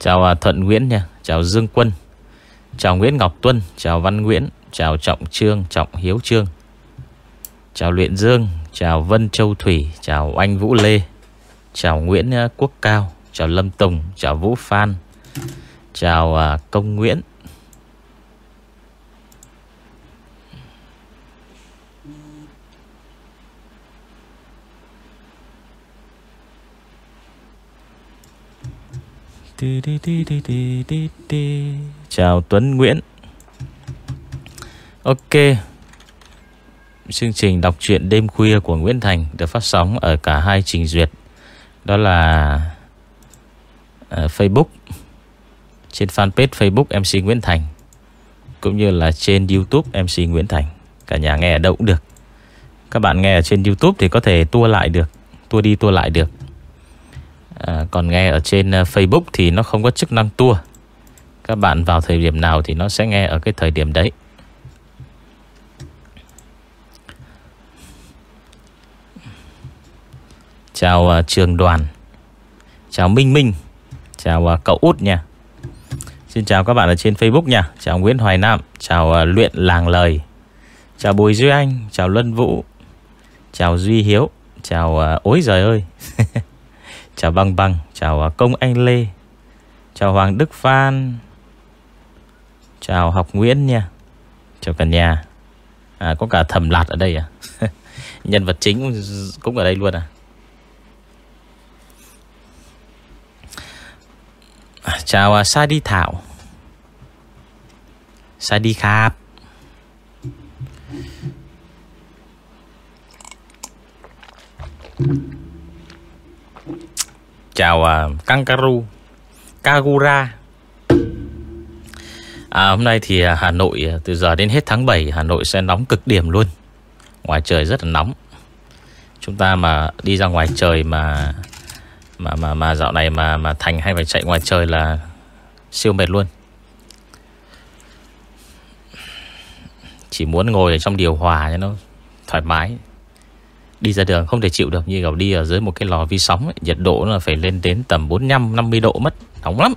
Chào à, Thuận Nguyễn nha. Chào, Dương Quân. Chào, Nguyễn Ngọc Tuân. Chào, Văn Nguyễn. Chào, Trọng Trương, Trọng Hiếu Trương. Chào, Luyện Dương. Chào, Vân Châu Thủy. Chào Anh Vũ Lê. Chào, Nguyễn à, Quốc Cao. Chào, Lâm Tùng. Chào, Vũ Phan. Chào à, Công Nguyễn. Chào Tuấn Nguyễn. Ok. Chương trình đọc truyện đêm khuya của Nguyễn Thành Được phát sóng ở cả hai trình duyệt. Đó là ờ, Facebook, Trên fanpage Facebook MC Nguyễn Thành, Cũng như là trên Youtube MC Nguyễn Thành. Cả nhà nghe ở đâu cũng được. Các bạn nghe ở trên Youtube thì có thể tua lại được, Tua đi tua lại được à, Còn nghe ở trên à, Facebook thì nó không có chức năng tua Các bạn vào thời điểm nào thì nó sẽ nghe ở cái thời điểm đấy. Chào uh, trường đoàn. Chào Minh Minh. Chào uh, cậu út nha. Xin chào các bạn ở trên Facebook nha. Chào Nguyễn Hoài Nam. Chào uh, Luyện Làng Lời. Chào Bùi Duy Anh. Chào Lân Vũ. Chào Duy Hiếu. Chào uh, ối giời ơi. Chào Băng Băng, Chào à, Công Anh Lê, Chào Hoàng Đức Phan, Chào Học Nguyễn nha, Chào cả nhà. À có cả thầm lạt ở đây à? Nhân vật chính cũng ở đây luôn à? Chào à, Sa Đi Thảo. Sa Đi Khạp. Chào uh, Kangaroo Kagura à, Hôm nay thì à, Hà Nội à, từ giờ đến hết tháng 7 Hà Nội sẽ nóng cực điểm luôn Ngoài trời rất là nóng Chúng ta mà đi ra ngoài trời mà mà mà mà dạo này mà mà Thành hay phải chạy ngoài trời là siêu mệt luôn. Chỉ muốn ngồi ở trong điều hòa cho nó thoải mái. Đi ra đường không thể chịu được. Như kiểu đi ở dưới một cái lò vi sóng ấy, nhiệt độ nó phải lên đến tầm 45 50 độ mất, nóng lắm.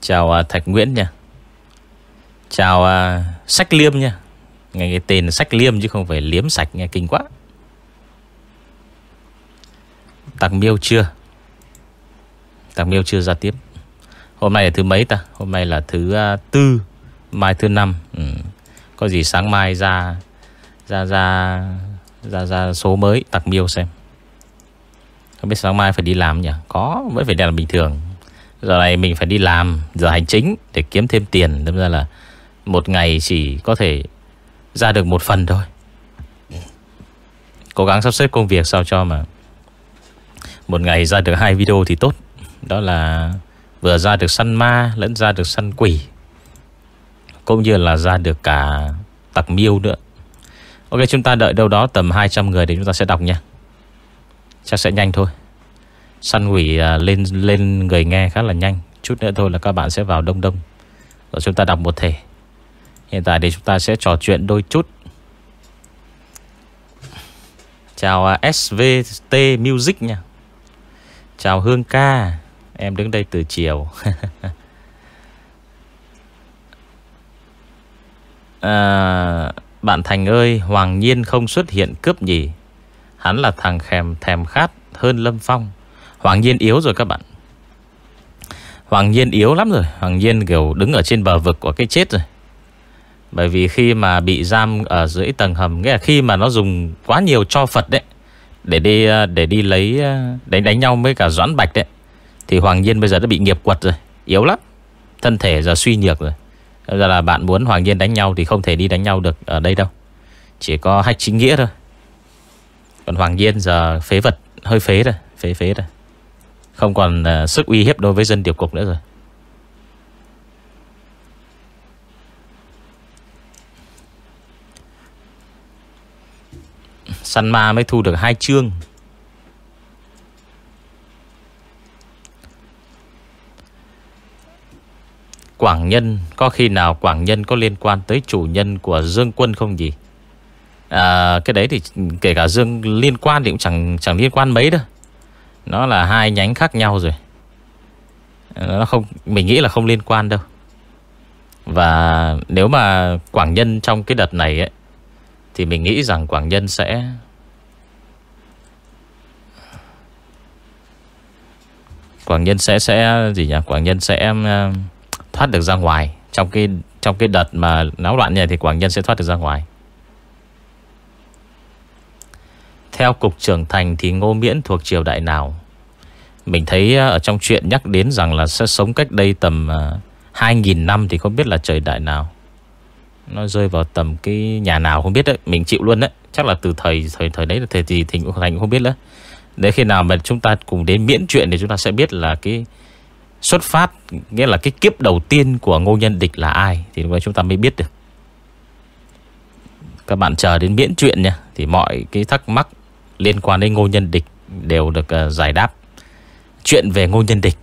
Chào à, Thạch Nguyễn nha. Chào à, Sách Liêm nha. Nghe cái tên Sách Liêm chứ không phải liếm sạch nghe kinh quá. Tạc miêu chưa? Tạc miêu chưa ra tiếp? Hôm nay là thứ mấy ta? Hôm nay là thứ uh, tư Mai thứ năm. Ừ. Có gì sáng mai ra Ra ra Ra ra số mới Tặc miêu xem. Không biết sáng mai phải đi làm nhỉ? Có vẫn phải đi làm bình thường. Giờ này mình phải đi làm Giờ hành chính để kiếm thêm tiền. Đâm ra là một ngày chỉ có thể ra được một phần thôi. Cố gắng sắp xếp công việc sao cho mà Một ngày ra được hai video thì tốt. Đó là vừa ra được săn ma lẫn ra được săn quỷ, Cũng như là ra được cả tặc miêu nữa. Ok, chúng ta đợi đâu đó tầm 200 người để chúng ta sẽ đọc nha. Chắc sẽ nhanh thôi. Săn quỷ à, lên lên người nghe khá là nhanh. Chút nữa thôi là các bạn sẽ vào đông đông. Rồi chúng ta đọc một thể. Hiện tại thì chúng ta sẽ trò chuyện đôi chút. Chào à, SVT Music nha. Chào Hương ca. Em đứng đây từ chiều. À, Bạn Thành ơi Hoàng Nhiên không xuất hiện cướp nhỉ? Hắn là thằng khèm thèm khát Hơn Lâm Phong. Hoàng Nhiên yếu rồi các bạn. Hoàng Nhiên yếu lắm rồi. Hoàng Nhiên kiểu đứng ở trên bờ vực của cái chết rồi. Bởi vì khi mà bị giam ở dưới tầng hầm Nghĩa là khi mà nó dùng quá nhiều cho Phật đấy Để đi để đi lấy Để đánh đánh nhau với cả Doãn Bạch đấy. Thì Hoàng Nhiên bây giờ đã bị nghiệp quật rồi Yếu lắm. Thân thể giờ suy nhược rồi. Giờ là bạn muốn Hoàng Nhiên đánh nhau Thì không thể đi đánh nhau được ở đây đâu. Chỉ có hách chính nghĩa thôi. Còn Hoàng Nhiên giờ phế vật Hơi phế rồi Phế phế rồi Không còn uh, sức uy hiếp đối với dân điều cục nữa rồi. Săn ma mới thu được hai chương. Quảng Nhân Có khi nào Quảng Nhân có liên quan tới chủ nhân của Dương Quân không gì à, Cái đấy thì kể cả Dương liên quan thì cũng chẳng chẳng liên quan mấy đâu. Nó là hai nhánh khác nhau rồi. Nó không Mình nghĩ là không liên quan đâu. Và nếu mà Quảng Nhân trong cái đợt này ấy Thì mình nghĩ rằng Quảng Nhân sẽ Quảng Nhân sẽ sẽ gì nhỉ? Quảng Nhân sẽ uh, thoát được ra ngoài trong cái trong cái đợt mà náo loạn này thì Quảng Nhân sẽ thoát được ra ngoài. Theo cục trưởng thành thì Ngô Miễn thuộc triều đại nào? Mình thấy ờ, ở trong chuyện nhắc đến rằng là sẽ sống cách đây tầm ờ, 2.000 năm thì không biết là trời đại nào. Nó rơi vào tầm cái nhà nào không biết đấy, mình chịu luôn đấy. Chắc là từ thời thời thời đấy là thời gì thì Thành cũng không biết nữa. Để khi nào mà chúng ta cùng đến miễn chuyện thì chúng ta sẽ biết là cái xuất phát nghĩa là cái kiếp đầu tiên của Ngô Nhân Địch là ai thì chúng ta mới biết được. Các bạn chờ đến miễn chuyện nha thì mọi cái thắc mắc liên quan đến Ngô Nhân Địch đều được uh, giải đáp. Chuyện về Ngô Nhân Địch.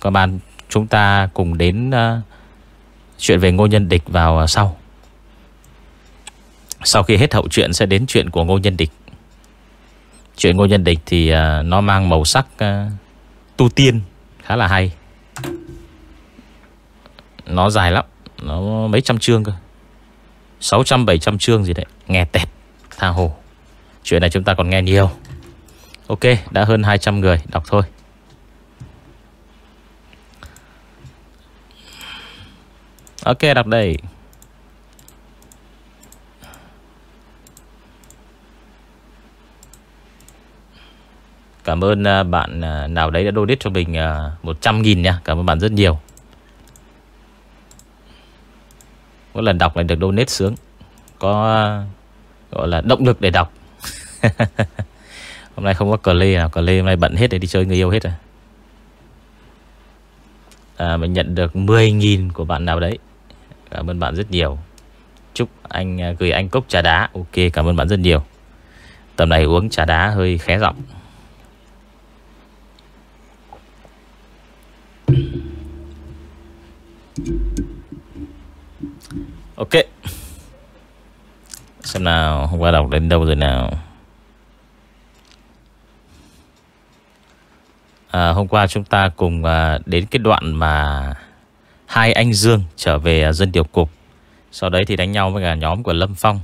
Các bạn chúng ta cùng đến uh, chuyện về Ngô Nhân Địch vào uh, sau. Sau khi hết hậu chuyện sẽ đến chuyện của Ngô Nhân Địch. Chuyện Ngô Nhân Địch thì uh, nó mang màu sắc uh, tu tiên khá là hay. Nó dài lắm, nó mấy trăm chương cơ. 600 700 chương gì đấy, nghe tẹt tha hồ. Chuyện này chúng ta còn nghe nhiều. Ok, đã hơn 200 người đọc thôi. Ok, đọc đây. Cảm ơn à, bạn à, nào đấy đã donate cho mình à, 100.000 nha. Cảm ơn bạn rất nhiều. Mỗi lần đọc lại được donate sướng. Có gọi là động lực để đọc. Hôm nay không có cờ lê nào Cờ lê hôm nay bận hết để đi chơi người yêu hết rồi. À, Mình nhận được 10.000 của bạn nào đấy. Cảm ơn bạn rất nhiều. Chúc anh gửi anh cốc trà đá. Ok cảm ơn bạn rất nhiều. Tầm này uống trà đá hơi khé giọng. Ok. Xem nào Hôm qua đọc đến đâu rồi nào? À, Hôm qua chúng ta cùng à, đến cái đoạn mà Hai anh Dương trở về à, dân điều cục. Sau đấy thì đánh nhau với cả nhóm của Lâm Phong.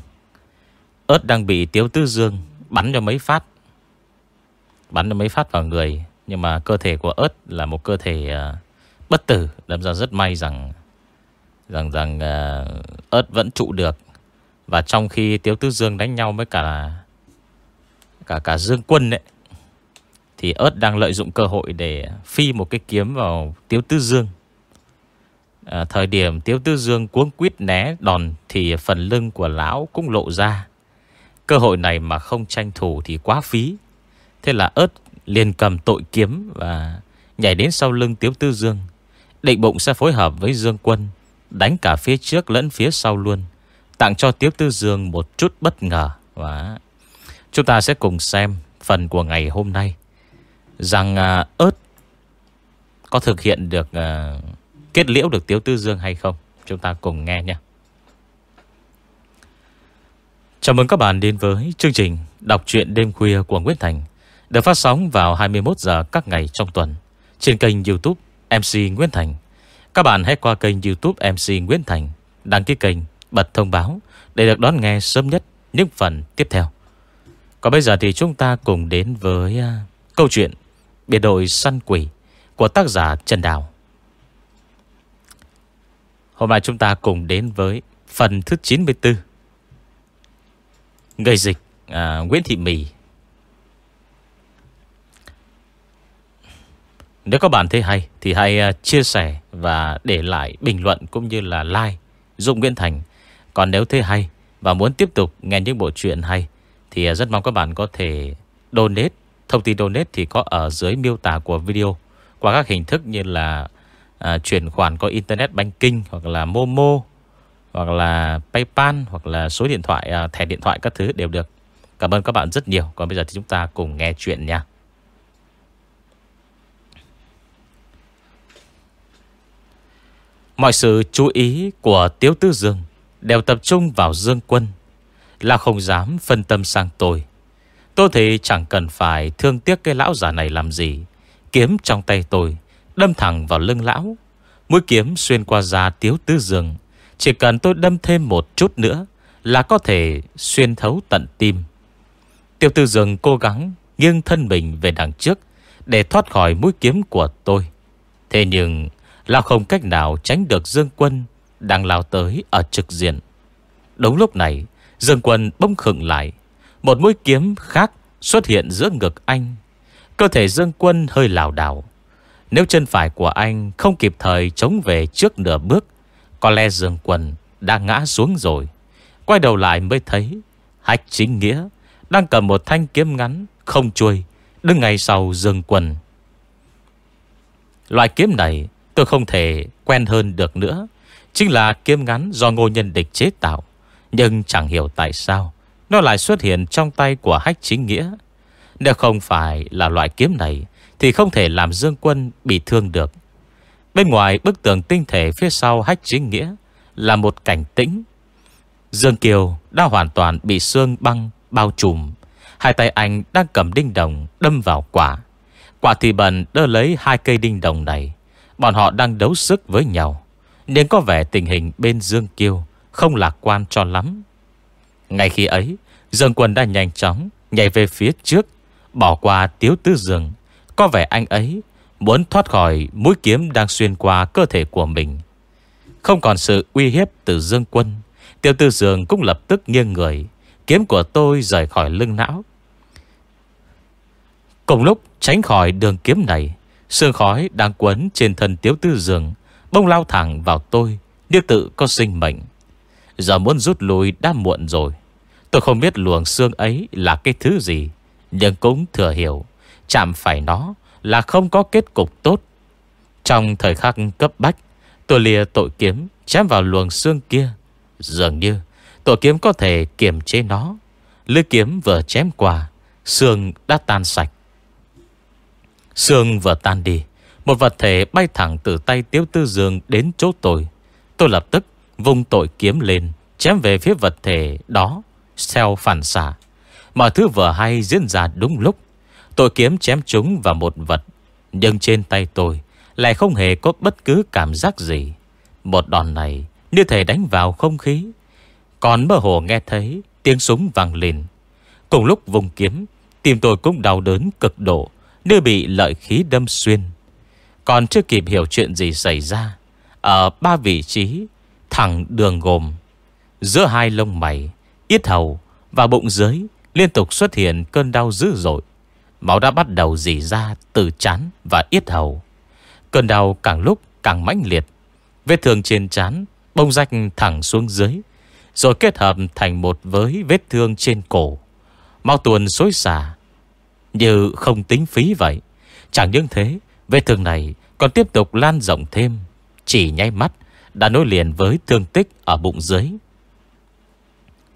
Ớt đang bị Tiếu Tư Dương Bắn cho mấy phát. Bắn cho mấy phát vào người. Nhưng mà cơ thể của ớt là một cơ thể uh, bất tử. Đâm ra rất may rằng Rằng rằng uh, ớt vẫn trụ được. Và trong khi Tiếu Tư Dương đánh nhau với cả Cả cả Dương Quân ấy Thì ớt đang lợi dụng cơ hội để phi một cái kiếm vào Tiếu Tư Dương. À, Thời điểm Tiếu Tư Dương cuống quýt né đòn Thì phần lưng của lão cũng lộ ra. Cơ hội này mà không tranh thủ thì quá phí. Thế là ớt liền cầm tội kiếm Và nhảy đến sau lưng Tiếu Tư Dương. Định bụng sẽ phối hợp với Dương Quân Đánh cả phía trước lẫn phía sau luôn Tặng cho Tiếu Tư Dương một chút bất ngờ Và Chúng ta sẽ cùng xem phần của ngày hôm nay Rằng à, ớt Có thực hiện được à, Kết liễu được Tiếu Tư Dương hay không? Chúng ta cùng nghe nhé Chào mừng các bạn đến với chương trình Đọc truyện đêm khuya của Nguyễn Thành. Được phát sóng vào 21 giờ các ngày trong tuần Trên kênh youtube MC Nguyễn Thành. Các bạn hãy qua kênh youtube MC Nguyễn Thành Đăng ký kênh, bật thông báo Để được đón nghe sớm nhất những phần tiếp theo. Còn bây giờ thì chúng ta cùng đến với à, câu chuyện Biệt đội săn quỷ của tác giả Trần Đào. Hôm nay chúng ta cùng đến với phần thứ 94 Người dịch à, Nguyễn Thị Mì. Nếu các bạn thấy hay Thì hãy à, chia sẻ Và để lại bình luận cũng như là like Dụng Nguyễn Thành. Còn nếu thấy hay Và muốn tiếp tục nghe những bộ truyện hay Thì à, rất mong các bạn có thể donate. Thông tin donate thì có ở dưới miêu tả của video Qua các hình thức như là à, Chuyển khoản có internet banking Hoặc là Momo Hoặc là Paypal Hoặc là số điện thoại à, Thẻ điện thoại các thứ đều được. Cảm ơn các bạn rất nhiều. Còn bây giờ thì chúng ta cùng nghe chuyện nha. Mọi sự chú ý của Tiếu Tư Dương Đều tập trung vào Dương Quân, Là không dám phân tâm sang tôi. Tôi thì chẳng cần phải thương tiếc cái lão già này làm gì. Kiếm trong tay tôi, Đâm thẳng vào lưng lão. Mũi kiếm xuyên qua da Tiếu Tư Dương. Chỉ cần tôi đâm thêm một chút nữa Là có thể xuyên thấu tận tim. Tiêu Tư Dương cố gắng nghiêng thân mình về đằng trước Để thoát khỏi mũi kiếm của tôi. Thế nhưng Lão không cách nào tránh được Dương Quân Đang lao tới ở trực diện. Đúng lúc này, Dương Quân bỗng khựng lại. Một mũi kiếm khác xuất hiện giữa ngực anh. Cơ thể Dương Quân hơi lảo đảo. Nếu chân phải của anh không kịp thời chống về trước nửa bước, Có lẽ Dương Quân đã ngã xuống rồi. Quay đầu lại mới thấy Hách chính nghĩa Đang cầm một thanh kiếm ngắn Không chuôi, Đứng ngay sau Dương Quân. Loại kiếm này Tôi không thể quen hơn được nữa. Chính là kiếm ngắn do ngô nhân địch chế tạo. Nhưng chẳng hiểu tại sao, Nó lại xuất hiện trong tay của hách chính nghĩa. Nếu không phải là loại kiếm này, Thì không thể làm Dương Quân bị thương được. Bên ngoài bức tường tinh thể phía sau hách chính nghĩa Là một cảnh tĩnh. Dương Kiều đã hoàn toàn bị xương băng bao trùm. Hai tay anh đang cầm đinh đồng đâm vào quả. Quả thì bần đỡ lấy hai cây đinh đồng này. Bọn họ đang đấu sức với nhau. Nên có vẻ tình hình bên Dương Kiêu Không lạc quan cho lắm. Ngay khi ấy, Dương Quân đã nhanh chóng Nhảy về phía trước, Bỏ qua Tiếu Tư Dương. Có vẻ anh ấy muốn thoát khỏi mũi kiếm đang xuyên qua cơ thể của mình. Không còn sự uy hiếp từ Dương Quân Tiêu Tư Dương cũng lập tức nghiêng người. Kiếm của tôi rời khỏi lưng não. Cùng lúc tránh khỏi đường kiếm này Sương khói đang quấn trên thân tiếu tư dường, Bông lao thẳng vào tôi, Như tự có sinh mệnh. Giờ muốn rút lui đã muộn rồi. Tôi không biết luồng xương ấy là cái thứ gì, Nhưng cũng thừa hiểu, Chạm phải nó là không có kết cục tốt. Trong thời khắc cấp bách, Tôi lìa tội kiếm Chém vào luồng xương kia. Dường như, tội kiếm có thể kiềm chế nó. Lưỡi kiếm vừa chém qua, Xương đã tan sạch. Sương vừa tan đi, Một vật thể bay thẳng từ tay Tiếu Tư Dương đến chỗ tôi. Tôi lập tức vung tội kiếm lên, Chém về phía vật thể đó, Xeo phản xạ. Mọi thứ vừa hay diễn ra đúng lúc. Tội kiếm chém chúng vào một vật, Nhưng trên tay tôi Lại không hề có bất cứ cảm giác gì. Một đòn này Như thể đánh vào không khí. Còn mơ hồ nghe thấy Tiếng súng vang lên. Cùng lúc vùng kiếm, Tim tôi cũng đau đớn cực độ đưa bị lợi khí đâm xuyên. Còn chưa kịp hiểu chuyện gì xảy ra, Ở ba vị trí Thẳng đường gồm, Giữa hai lông mày, Yết hầu và bụng dưới Liên tục xuất hiện cơn đau dữ dội. Máu đã bắt đầu dì ra từ chán và yết hầu. Cơn đau càng lúc càng mãnh liệt. Vết thương trên chán Bông rách thẳng xuống dưới, Rồi kết hợp thành một với vết thương trên cổ. Máu tuần xối xả như không tính phí vậy. Chẳng những thế, Vết thương này còn tiếp tục lan rộng thêm. Chỉ nháy mắt, Đã nối liền với thương tích ở bụng dưới.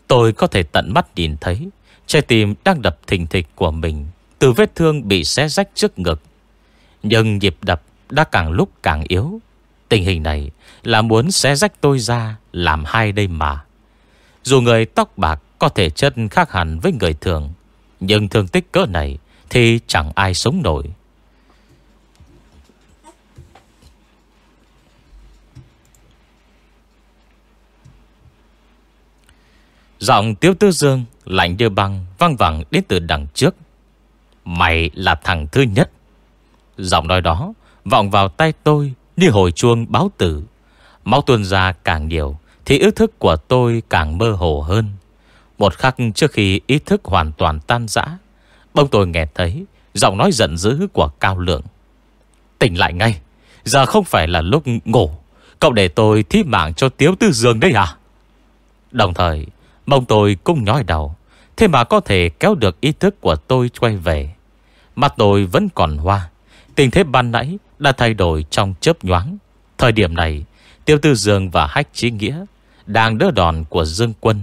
Tôi có thể tận mắt nhìn thấy, Trái tim đang đập thình thịch của mình, Từ vết thương bị xé rách trước ngực. Nhưng nhịp đập đã càng lúc càng yếu. Tình hình này là muốn xé rách tôi ra Làm hai đây mà. Dù người tóc bạc có thể chân khác hẳn với người thường, Nhưng thương tích cỡ này thì chẳng ai sống nổi Giọng Tiếu Tư Dương lạnh như băng văng vẳng đến từ đằng trước. Mày là thằng thứ nhất. Giọng nói đó vọng vào tay tôi như hồi chuông báo tử. Máu tuôn ra càng nhiều thì ý thức của tôi càng mơ hồ hơn. Một khắc trước khi ý thức hoàn toàn tan rã Bông tôi nghe thấy, Giọng nói giận dữ của Cao Lượng. Tỉnh lại ngay, Giờ không phải là lúc ngủ. Cậu để tôi thi mạng cho Tiếu Tư Dương đấy à? Đồng thời Mông tôi cũng nhói đầu. Thế mà có thể kéo được ý thức của tôi quay về. Mặt tôi vẫn còn hoa. Tình thế ban nãy đã thay đổi trong chớp nhoáng. Thời điểm này Tiêu Tư Dương và Hách Chí Nghĩa Đang đỡ đòn của Dương Quân.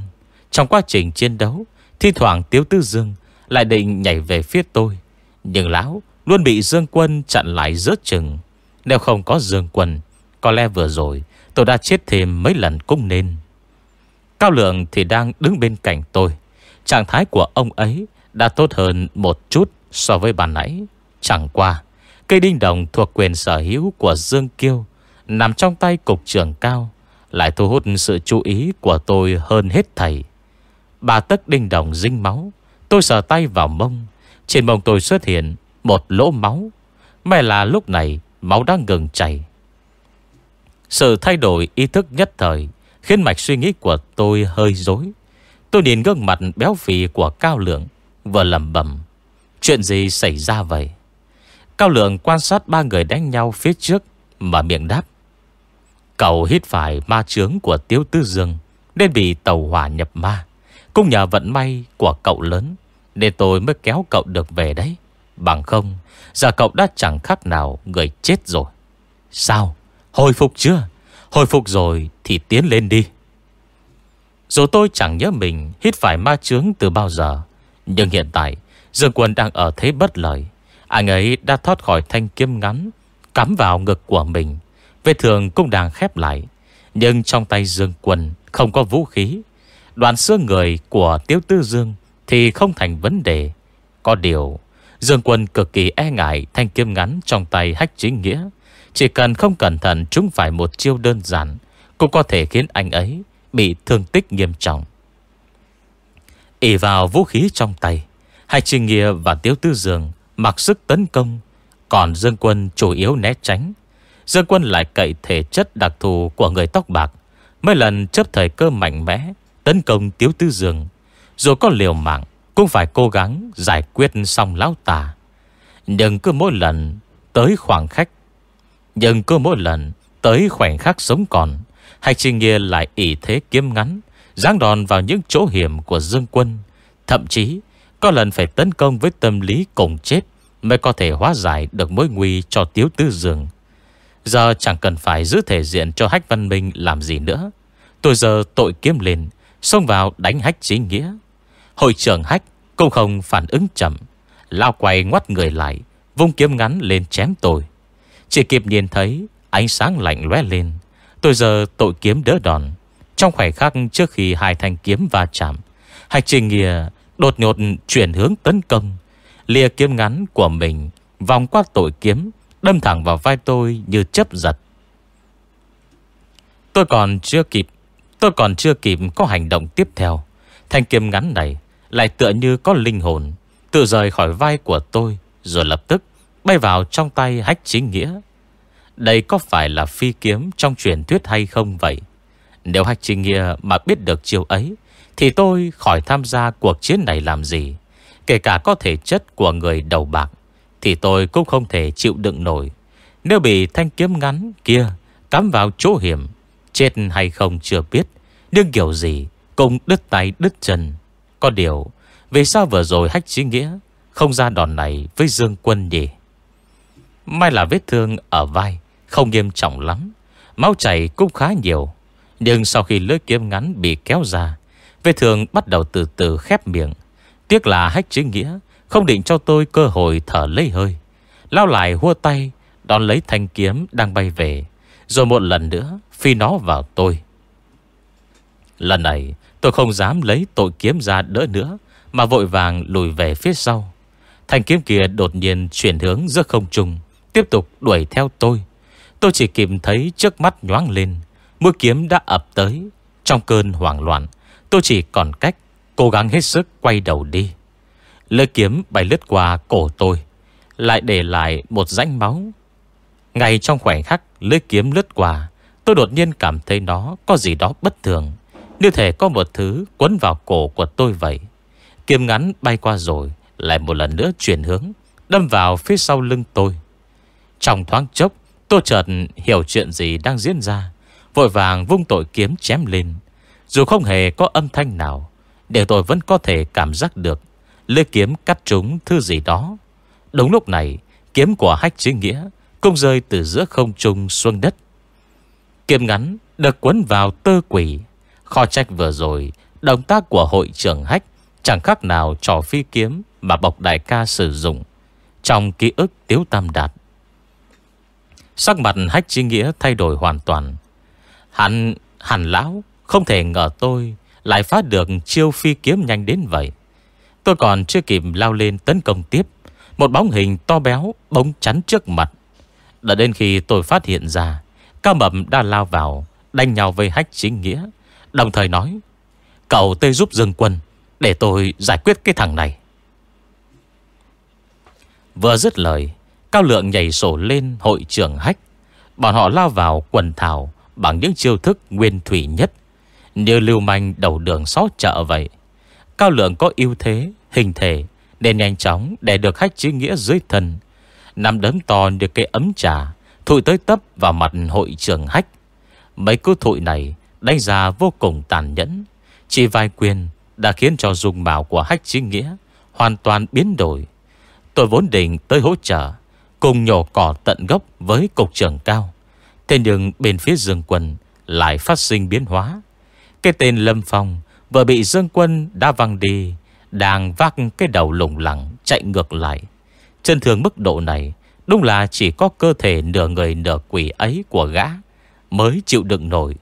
Trong quá trình chiến đấu, Thi thoảng Tiêu Tư Dương lại định nhảy về phía tôi. Nhưng lão luôn bị Dương Quân chặn lại rớt chừng. Nếu không có Dương Quân, Có lẽ vừa rồi tôi đã chết thêm mấy lần cũng nên. Cao Lượng thì đang đứng bên cạnh tôi. Trạng thái của ông ấy Đã tốt hơn một chút so với bàn nãy. Chẳng qua, Cây đinh đồng thuộc quyền sở hữu của Dương Kiêu Nằm trong tay cục trưởng cao, Lại thu hút sự chú ý của tôi hơn hết thầy. Bà tấc đinh đồng dinh máu Tôi sờ tay vào mông. Trên mông tôi xuất hiện một lỗ máu. May là lúc này Máu đang ngừng chảy. Sự thay đổi ý thức nhất thời Khiến mạch suy nghĩ của tôi hơi dối Tôi nhìn gương mặt béo phì của Cao Lượng, Vừa lầm bẩm, Chuyện gì xảy ra vậy? Cao Lượng quan sát ba người đánh nhau phía trước Mà miệng đáp, Cậu hít phải ma chướng của Tiếu Tư Dương, Nên bị tàu hỏa nhập ma. Cũng nhờ vận may của cậu lớn, Nên tôi mới kéo cậu được về đấy. Bằng không, Giờ cậu đã chẳng khác nào người chết rồi. Sao? Hồi phục chưa? Hồi phục rồi thì tiến lên đi. Dù tôi chẳng nhớ mình Hít phải ma chướng từ bao giờ, Nhưng hiện tại, Dương Quân đang ở thế bất lợi. Anh ấy đã thoát khỏi thanh kiếm ngắn, Cắm vào ngực của mình. Vết thường cũng đang khép lại, Nhưng trong tay Dương Quân Không có vũ khí đoàn xương người của Tiếu Tư Dương Thì không thành vấn đề. Có điều, Dương Quân cực kỳ e ngại Thanh kiếm ngắn trong tay hách chính nghĩa. Chỉ cần không cẩn thận Chúng phải một chiêu đơn giản, Cũng có thể khiến anh ấy Bị thương tích nghiêm trọng. Ỉ vào vũ khí trong tay Hai chính Nghĩa và Tiếu Tư Dương Mặc sức tấn công, Còn Dương Quân chủ yếu né tránh. Dương Quân lại cậy thể chất đặc thù Của người tóc bạc, Mấy lần chấp thời cơ mạnh mẽ Tấn công Tiếu Tư Dương. Dù có liều mạng, Cũng phải cố gắng giải quyết xong lão tà. Nhưng cứ mỗi lần Tới khoảng khách, Nhưng cứ mỗi lần Tới khoảnh khắc sống còn, hay chỉ nghe lại ỷ thế kiếm ngắn, Giáng đòn vào những chỗ hiểm của Dương Quân, Thậm chí có lần phải tấn công với tâm lý cùng chết Mới có thể hóa giải được mối nguy cho Tiếu Tư Dương. Giờ chẳng cần phải giữ thể diện cho Hách Văn Minh làm gì nữa. Tôi giờ tội kiếm lên Xông vào đánh Hách chí nghĩa. Hội trưởng Hách cũng không phản ứng chậm, Lao quay ngoắt người lại, Vung kiếm ngắn lên chém tôi. Chỉ kịp nhìn thấy Ánh sáng lạnh lóe lên, Tôi giờ tội kiếm đỡ đòn. Trong khoảnh khắc trước khi hai thanh kiếm va chạm Hạch trình nghĩa Đột nhột chuyển hướng tấn công. Lìa kiếm ngắn của mình Vòng qua tội kiếm, Đâm thẳng vào vai tôi như chấp giật. Tôi còn chưa kịp Tôi còn chưa kịp có hành động tiếp theo. Thanh kiếm ngắn này Lại tựa như có linh hồn, Tự rời khỏi vai của tôi, Rồi lập tức bay vào trong tay hách chính nghĩa. Đây có phải là phi kiếm Trong truyền thuyết hay không vậy? Nếu hách chính nghĩa mà biết được chiều ấy, thì tôi khỏi tham gia cuộc chiến này làm gì? Kể cả có thể chất của người đầu bạc, Thì tôi cũng không thể chịu đựng nổi. Nếu bị thanh kiếm ngắn kia Cắm vào chỗ hiểm Chết hay không chưa biết. Nhưng kiểu gì cũng đứt tay đứt chân. Có điều, Vì sao vừa rồi hách chí nghĩa Không ra đòn này với Dương Quân nhỉ? May là vết thương ở vai, Không nghiêm trọng lắm. Máu chảy cũng khá nhiều. Nhưng sau khi lưỡi kiếm ngắn bị kéo ra, Vết thương bắt đầu từ từ khép miệng. Tiếc là hách chí nghĩa Không định cho tôi cơ hội thở lấy hơi. Lao lại hua tay, Đón lấy thanh kiếm đang bay về. Rồi một lần nữa Phi nó vào tôi. Lần này, tôi không dám lấy tội kiếm ra đỡ nữa, Mà vội vàng lùi về phía sau. Thanh kiếm kia đột nhiên chuyển hướng giữa không trung, Tiếp tục đuổi theo tôi. Tôi chỉ kịp thấy trước mắt nhoáng lên, Mũi kiếm đã ập tới. Trong cơn hoảng loạn, Tôi chỉ còn cách Cố gắng hết sức quay đầu đi. Lưỡi kiếm bay lướt qua cổ tôi, Lại để lại một rãnh máu. Ngay trong khoảnh khắc, Lưỡi kiếm lướt qua Tôi đột nhiên cảm thấy nó có gì đó bất thường, Như thể có một thứ quấn vào cổ của tôi vậy. Kiếm ngắn bay qua rồi, Lại một lần nữa chuyển hướng, Đâm vào phía sau lưng tôi. Trong thoáng chốc, Tôi chợt hiểu chuyện gì đang diễn ra, Vội vàng vung tội kiếm chém lên. Dù không hề có âm thanh nào, Để tôi vẫn có thể cảm giác được Lưỡi kiếm cắt trúng thứ gì đó. Đúng lúc này, Kiếm của hách chính nghĩa Cũng rơi từ giữa không trung xuống đất. Kiếm ngắn, được quấn vào tơ quỷ. Kho trách vừa rồi, Động tác của hội trưởng hách Chẳng khác nào trò phi kiếm Mà bọc đại ca sử dụng. Trong ký ức, Tiếu Tam Đạt. Sắc mặt hách chi nghĩa thay đổi hoàn toàn. Hẳn Hẳn lão, Không thể ngờ tôi Lại phát được chiêu phi kiếm nhanh đến vậy. Tôi còn chưa kịp lao lên tấn công tiếp, Một bóng hình to béo Bóng chắn trước mặt. Đã đến khi tôi phát hiện ra Cao mập đã lao vào, Đánh nhau với hách chính nghĩa, Đồng thời nói, Cậu tê giúp dương quân Để tôi giải quyết cái thằng này. Vừa dứt lời, Cao lượng nhảy sổ lên hội trưởng hách. Bọn họ lao vào quần thảo Bằng những chiêu thức nguyên thủy nhất, Như lưu manh đầu đường xó chợ vậy. Cao lượng có ưu thế, Hình thể, Nên nhanh chóng để được hách chính nghĩa dưới thân Nằm đấm to được cây ấm trà. Thụi tới tấp vào mặt hội trưởng hách. Mấy cú thụi này Đánh ra vô cùng tàn nhẫn. Chỉ vài quyền Đã khiến cho dùng mạo của hách chí nghĩa Hoàn toàn biến đổi. Tôi vốn định tới hỗ trợ, Cùng nhổ cỏ tận gốc với cục trưởng cao. Thế nhưng bên phía Dương Quân Lại phát sinh biến hóa. Cái tên Lâm Phong Vừa bị Dương Quân đã văng đi, Đang vác cái đầu lủng lẳng Chạy ngược lại. Chân thường mức độ này Đúng là chỉ có cơ thể nửa người nửa quỷ ấy của gã Mới chịu đựng nổi.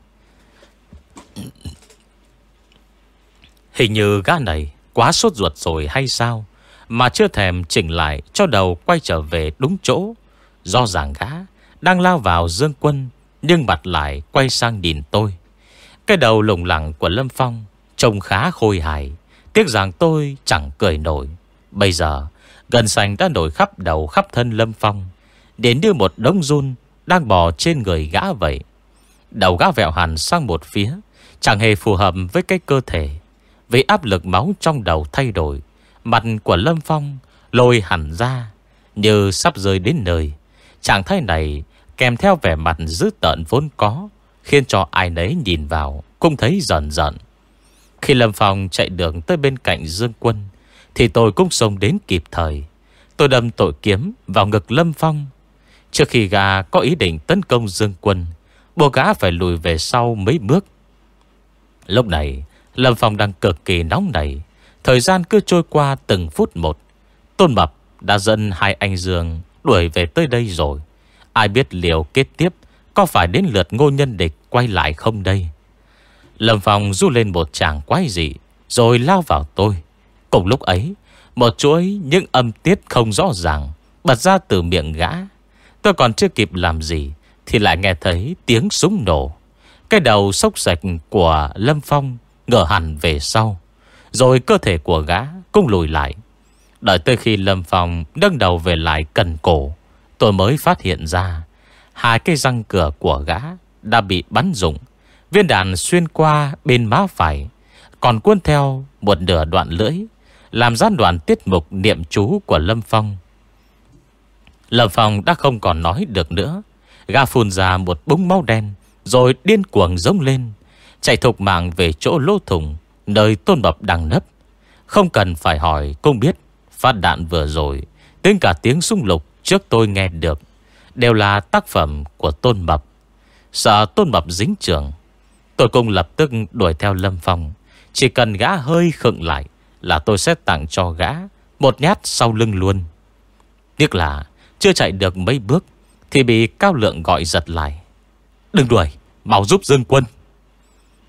Hình như gã này Quá sốt ruột rồi hay sao Mà chưa thèm chỉnh lại Cho đầu quay trở về đúng chỗ. Do ràng gã Đang lao vào dương quân Nhưng mặt lại quay sang nhìn tôi. Cái đầu lủng lẳng của Lâm Phong Trông khá khôi hài, Tiếc rằng tôi chẳng cười nổi. Bây giờ Gần sành đã nổi khắp đầu khắp thân Lâm Phong, Đến như một đống run Đang bò trên người gã vậy. Đầu gã vẹo hẳn sang một phía, Chẳng hề phù hợp với cái cơ thể Vì áp lực máu trong đầu thay đổi. Mặt của Lâm Phong Lôi hẳn ra, Như sắp rơi đến nơi. Trạng thái này kèm theo vẻ mặt dữ tợn vốn có, Khiến cho ai nấy nhìn vào, Cũng thấy giận giận. Khi Lâm Phong chạy đường tới bên cạnh Dương Quân thì tôi cũng xông đến kịp thời. Tôi đâm tội kiếm vào ngực Lâm Phong. Trước khi gà có ý định tấn công Dương Quân Bộ gã phải lùi về sau mấy bước. Lúc này, Lâm Phong đang cực kỳ nóng nảy. Thời gian cứ trôi qua từng phút một. Tôn Mập đã dẫn hai anh Dương Đuổi về tới đây rồi. Ai biết liệu kết tiếp Có phải đến lượt ngô nhân địch quay lại không đây? Lâm Phong du lên một tràng quái dị, Rồi lao vào tôi. Cùng lúc ấy, Một chuỗi những âm tiết không rõ ràng Bật ra từ miệng gã. Tôi còn chưa kịp làm gì Thì lại nghe thấy tiếng súng nổ. Cái đầu sốc sạch của Lâm Phong Ngờ hẳn về sau, Rồi cơ thể của gã cũng lùi lại. Đợi tới khi Lâm Phong nâng đầu về lại cần cổ, Tôi mới phát hiện ra Hai cái răng cửa của gã Đã bị bắn rụng, Viên đạn xuyên qua bên má phải, Còn cuốn theo một nửa đoạn lưỡi làm gián đoạn tiết mục niệm chú của Lâm Phong. Lâm Phong đã không còn nói được nữa. Gà phun ra một búng máu đen, Rồi điên cuồng giống lên, Chạy thục mạng về chỗ lỗ thùng Nơi tôn bập đang nấp. Không cần phải hỏi, cũng biết, Phát đạn vừa rồi tiếng cả tiếng sung lục trước tôi nghe được, Đều là tác phẩm của Tôn bập. Sợ Tôn bập dính trường, Tôi cũng lập tức đuổi theo Lâm Phong, Chỉ cần gã hơi khựng lại. Là tôi sẽ tặng cho gã Một nhát sau lưng luôn. Tiếc là chưa chạy được mấy bước Thì bị Cao Lượng gọi giật lại. Đừng đuổi, mau giúp Dương Quân.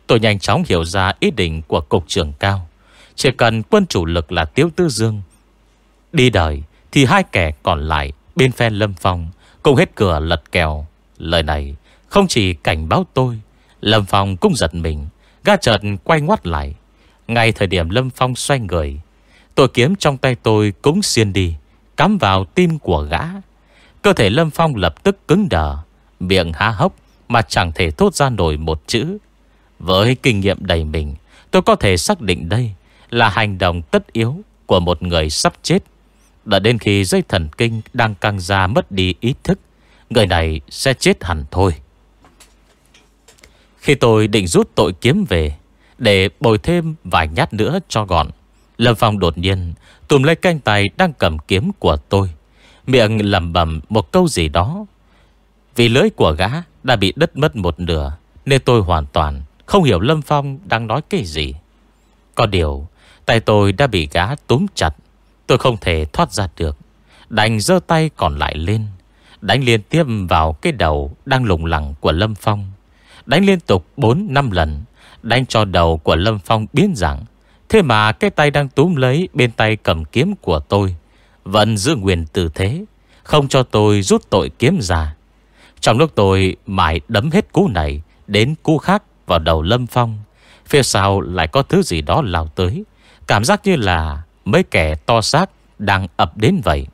Tôi nhanh chóng hiểu ra ý định của cục trưởng Cao. Chỉ cần quân chủ lực là Tiếu Tư Dương. Đi đời Thì hai kẻ còn lại Bên phe Lâm Phong Cũng hết cửa lật kèo. Lời này không chỉ cảnh báo tôi Lâm Phong cũng giật mình ga chợt quay ngoắt lại. Ngay thời điểm Lâm Phong xoay người, Tôi kiếm trong tay tôi cũng xiên đi, Cắm vào tim của gã. Cơ thể Lâm Phong lập tức cứng đờ, Miệng há hốc Mà chẳng thể thốt ra nổi một chữ. Với kinh nghiệm đầy mình, Tôi có thể xác định đây Là hành động tất yếu Của một người sắp chết. Đã đến khi dây thần kinh Đang căng ra mất đi ý thức, Người này sẽ chết hẳn thôi. Khi tôi định rút tội kiếm về để bồi thêm vài nhát nữa cho gọn. Lâm Phong đột nhiên Tùm lấy canh tay đang cầm kiếm của tôi. Miệng lầm bầm một câu gì đó. Vì lưới của gã đã bị đứt mất một nửa, Nên tôi hoàn toàn không hiểu Lâm Phong đang nói cái gì. Có điều, Tay tôi đã bị gã túm chặt, Tôi không thể thoát ra được. Đành dơ tay còn lại lên, Đánh liên tiếp vào cái đầu Đang lùng lẳng của Lâm Phong. Đánh liên tục 4-5 lần Đánh cho đầu của Lâm Phong biến dạng. Thế mà cái tay đang túm lấy Bên tay cầm kiếm của tôi, Vẫn giữ nguyên tư thế, Không cho tôi rút tội kiếm ra. Trong lúc tôi mãi đấm hết cú này Đến cú khác vào đầu Lâm Phong, Phía sau lại có thứ gì đó lao tới. Cảm giác như là Mấy kẻ to xác đang ập đến vậy.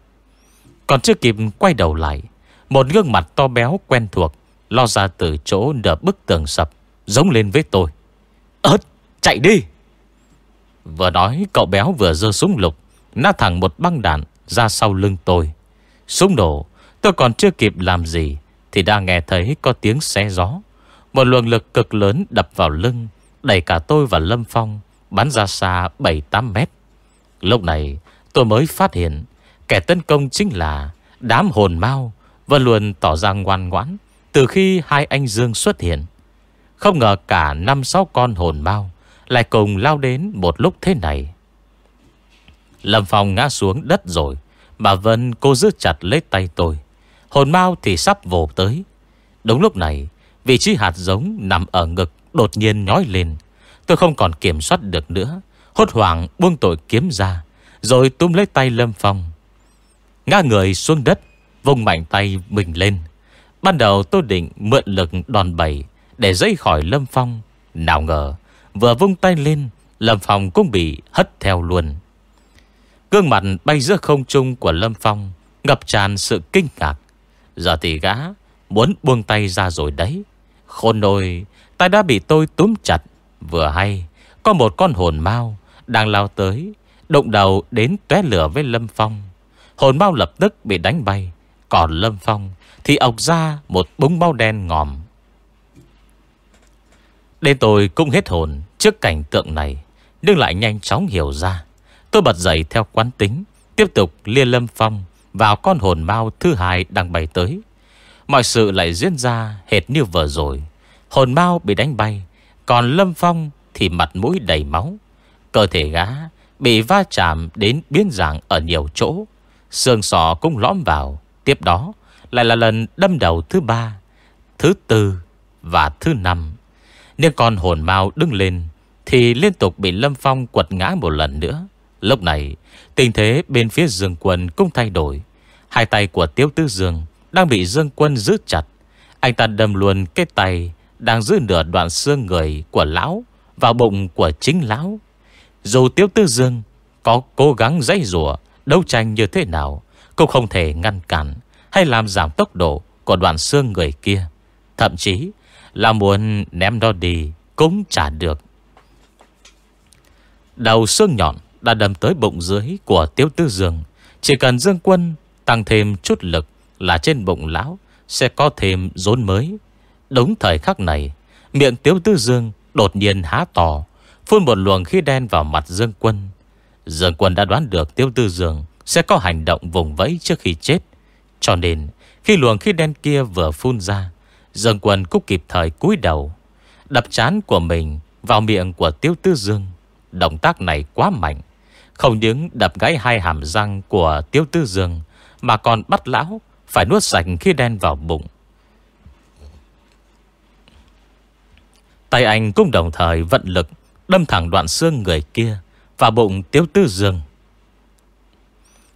Còn chưa kịp quay đầu lại, Một gương mặt to béo quen thuộc Lo ra từ chỗ nở bức tường sập Giống lên với tôi ớt, chạy đi. Vừa nói, cậu béo vừa dơ súng lục, Nã thẳng một băng đạn ra sau lưng tôi. Súng nổ, Tôi còn chưa kịp làm gì, Thì đã nghe thấy có tiếng xe gió. Một luồng lực cực lớn đập vào lưng, Đẩy cả tôi và Lâm Phong Bắn ra xa 7-8 mét. Lúc này, tôi mới phát hiện, Kẻ tấn công chính là Đám hồn mau Và luôn tỏ ra ngoan ngoãn Từ khi hai anh Dương xuất hiện. Không ngờ cả 5-6 con hồn mau Lại cùng lao đến một lúc thế này. Lâm Phong ngã xuống đất rồi, Bà Vân cô giữ chặt lấy tay tôi. Hồn mau thì sắp vồ tới. Đúng lúc này, Vị trí hạt giống nằm ở ngực Đột nhiên nhói lên. Tôi không còn kiểm soát được nữa, Hốt hoảng buông tội kiếm ra, Rồi túm lấy tay Lâm Phong. Ngã người xuống đất Vùng mạnh tay mình lên. Ban đầu tôi định mượn lực đòn bẩy để dây khỏi Lâm Phong. Nào ngờ, Vừa vung tay lên, Lâm Phong cũng bị hất theo luôn. Gương mặt bay giữa không trung của Lâm Phong Ngập tràn sự kinh ngạc. Giờ thì gã Muốn buông tay ra rồi đấy. Khôn nồi Tay đã bị tôi túm chặt. Vừa hay, Có một con hồn mau Đang lao tới Động đầu đến tóe lửa với Lâm Phong. Hồn mau lập tức bị đánh bay. Còn Lâm Phong Thì ọc ra một búng mau đen ngòm. Đến tôi cũng hết hồn Trước cảnh tượng này, Nhưng lại nhanh chóng hiểu ra. Tôi bật dậy theo quán tính, Tiếp tục lia Lâm Phong Vào con hồn mau thứ hai đang bay tới. Mọi sự lại diễn ra hệt như vừa rồi. Hồn mau bị đánh bay, Còn Lâm Phong thì mặt mũi đầy máu. Cơ thể gã bị va chạm đến biến dạng ở nhiều chỗ. Xương sọ cũng lõm vào. Tiếp đó lại là lần đâm đầu thứ ba, Thứ tư và thứ năm. Nhưng con hồn mau đứng lên, Thì liên tục bị Lâm Phong quật ngã một lần nữa. Lúc này, Tình thế bên phía Dương Quân cũng thay đổi. Hai tay của Tiếu Tư Dương Đang bị Dương Quân giữ chặt. Anh ta đâm luôn cái tay Đang giữ nửa đoạn xương người của lão Vào bụng của chính lão. Dù Tiếu Tư Dương Có cố gắng dãy rủa, Đấu tranh như thế nào, Cũng không thể ngăn cản Hay làm giảm tốc độ của đoạn xương người kia. Thậm chí là muốn ném nó đi Cũng chả được Đầu xương nhọn đã đâm tới bụng dưới của Tiếu Tư Dương. Chỉ cần Dương Quân tăng thêm chút lực là trên bụng lão sẽ có thêm rốn mới. Đúng thời khắc này, miệng Tiếu Tư Dương đột nhiên há to, phun một luồng khí đen vào mặt Dương Quân. Dương Quân đã đoán được Tiếu Tư Dương sẽ có hành động vùng vẫy trước khi chết. Cho nên, khi luồng khí đen kia vừa phun ra, Dương Quân cũng kịp thời cúi đầu, đập chán của mình vào miệng của tiêu Tư Dương. Động tác này quá mạnh, không những đập gãy hai hàm răng của Tiêu Tư Dương Mà còn bắt lão Phải nuốt sạch khi đen vào bụng Tay anh cũng đồng thời vận lực Đâm thẳng đoạn xương người kia Vào bụng Tiêu Tư Dương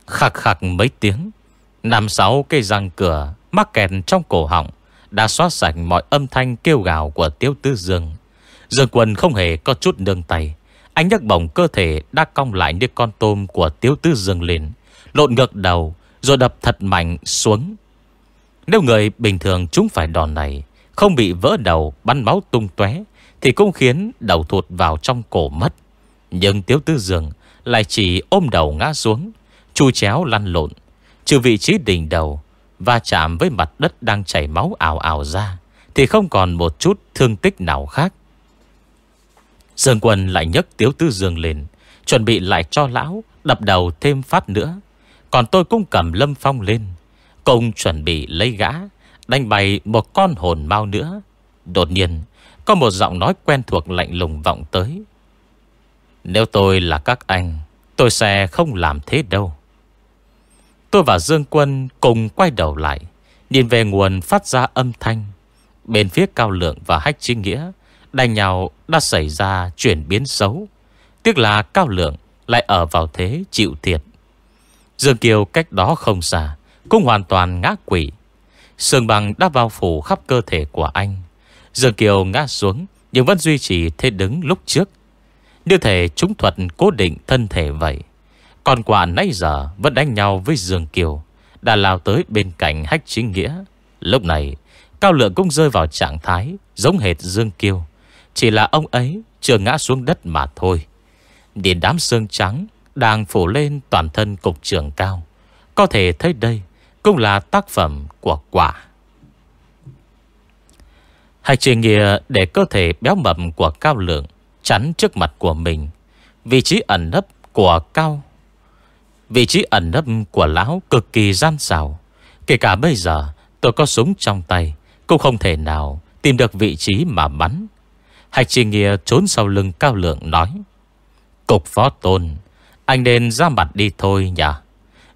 Khắc khắc mấy tiếng Năm sáu cây răng cửa Mắc kẹt trong cổ họng đã xóa sạch mọi âm thanh kêu gào của Tiêu Tư Dương Dương Quân không hề có chút nương tay anh nhấc bổng cơ thể đã cong lại như con tôm của Tiếu Tư Dương lên. Lộn ngược đầu rồi đập thật mạnh xuống. Nếu người bình thường chúng phải đòn này, không bị vỡ đầu bắn máu tung tóe thì cũng khiến đầu thụt vào trong cổ mất. Nhưng Tiếu Tư Dương lại chỉ ôm đầu ngã xuống, chu chéo lăn lộn. Trừ vị trí đỉnh đầu, và chạm với mặt đất đang chảy máu ảo ảo ra, Thì không còn một chút thương tích nào khác. Dương quân lại nhấc tiếu tư dương lên, Chuẩn bị lại cho lão Đập đầu thêm phát nữa. Còn tôi cũng cầm lâm phong lên Cùng chuẩn bị lấy gã, Đánh bay một con hồn mau nữa. Đột nhiên, Có một giọng nói quen thuộc lạnh lùng vọng tới. Nếu tôi là các anh, Tôi sẽ không làm thế đâu. Tôi và Dương Quân cùng quay đầu lại, Nhìn về nguồn phát ra âm thanh. Bên phía Cao Lượng và Hách Chí Nghĩa, Đành nhau đã xảy ra chuyển biến xấu. Tiếc là Cao Lượng lại ở vào thế chịu thiệt. Dương Kiều cách đó không xa, Cũng hoàn toàn ngã quỷ Sương bằng đã bao phủ khắp cơ thể của anh. Dương Kiều ngã xuống, Nhưng vẫn duy trì thế đứng lúc trước. Như thể chúng thuật cố định thân thể vậy. Còn quả nãy giờ Vẫn đánh nhau với Dương Kiều. Đã lao tới bên cạnh hách chính nghĩa. Lúc này, Cao lượng cũng rơi vào trạng thái Giống hệt Dương Kiều. Chỉ là ông ấy chưa ngã xuống đất mà thôi. Nhìn đám xương trắng Đang phủ lên toàn thân cục trường cao, Có thể thấy đây Cũng là tác phẩm của quả Hạch trình nghĩa để cơ thể béo mập của cao lượng Chắn trước mặt của mình, Vị trí ẩn nấp của cao Vị trí ẩn nấp của lão cực kỳ gian xảo. Kể cả bây giờ, tôi có súng trong tay, Cũng không thể nào tìm được vị trí mà bắn. Hạch Trì nghĩa trốn sau lưng cao lượng nói, Cục phó tôn, Anh nên ra mặt đi thôi nhỉ.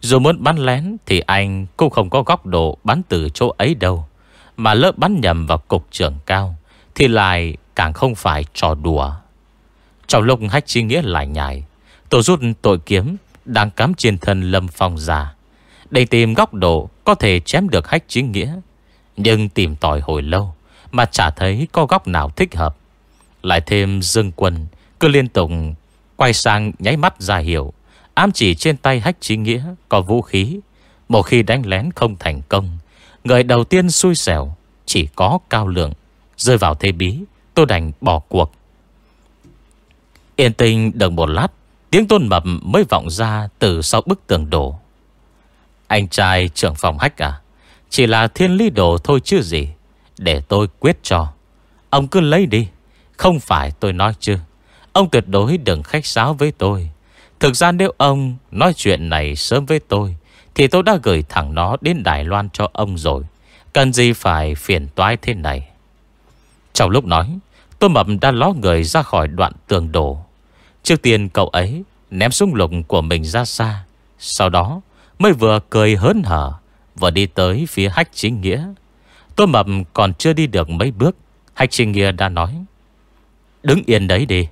Dù muốn bắn lén Thì anh cũng không có góc độ bắn từ chỗ ấy đâu. Mà lỡ bắn nhầm vào cục trưởng cao Thì lại càng không phải trò đùa. Trong lúc hách chi nghĩa lại nhảy, tôi rút tội kiếm đang cắm trên thân lâm phong già Để tìm góc độ Có thể chém được hách chính nghĩa. Nhưng tìm tòi hồi lâu Mà chả thấy có góc nào thích hợp. Lại thêm dương quân Cứ liên tục Quay sang nháy mắt ra hiểu Ám chỉ trên tay hách chính nghĩa Có vũ khí. Một khi đánh lén không thành công, Người đầu tiên xui xẻo Chỉ có cao lượng. Rơi vào thế bí Tôi đành bỏ cuộc. Yên tình được một lát Tiếng tôn mập mới vọng ra Từ sau bức tường đổ. Anh trai trưởng phòng hách à Chỉ là thiên lý đồ thôi chứ gì, Để tôi quyết cho. Ông cứ lấy đi, Không phải tôi nói chứ. Ông tuyệt đối đừng khách sáo với tôi. Thực ra nếu ông nói chuyện này sớm với tôi, Thì tôi đã gửi thẳng nó đến Đài Loan cho ông rồi. Cần gì phải phiền toái thế này? Trong lúc nói Tôi mập đã ló người ra khỏi đoạn tường đổ. Trước tiên cậu ấy Ném súng lục của mình ra xa, Sau đó mới vừa cười hớn hở Vừa đi tới phía hách chính nghĩa. Tôi mập còn chưa đi được mấy bước, Hách chính nghĩa đã nói, Đứng yên đấy đi,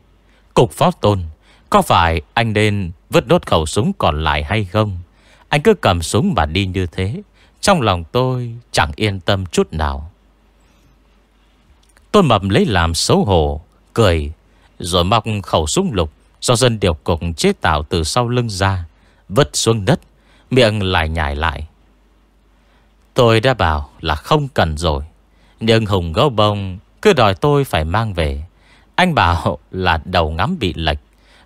Cục phó tôn, Có phải anh nên vứt đốt khẩu súng còn lại hay không? Anh cứ cầm súng mà đi như thế, Trong lòng tôi chẳng yên tâm chút nào. Tôn Mập lấy làm xấu hổ, Cười, Rồi móc khẩu súng lục Do dân điều cục chế tạo từ sau lưng ra, Vứt xuống đất, Miệng lại nhảy lại. Tôi đã bảo là không cần rồi, Nhưng Hùng gấu bông Cứ đòi tôi phải mang về. Anh bảo là đầu ngắm bị lệch,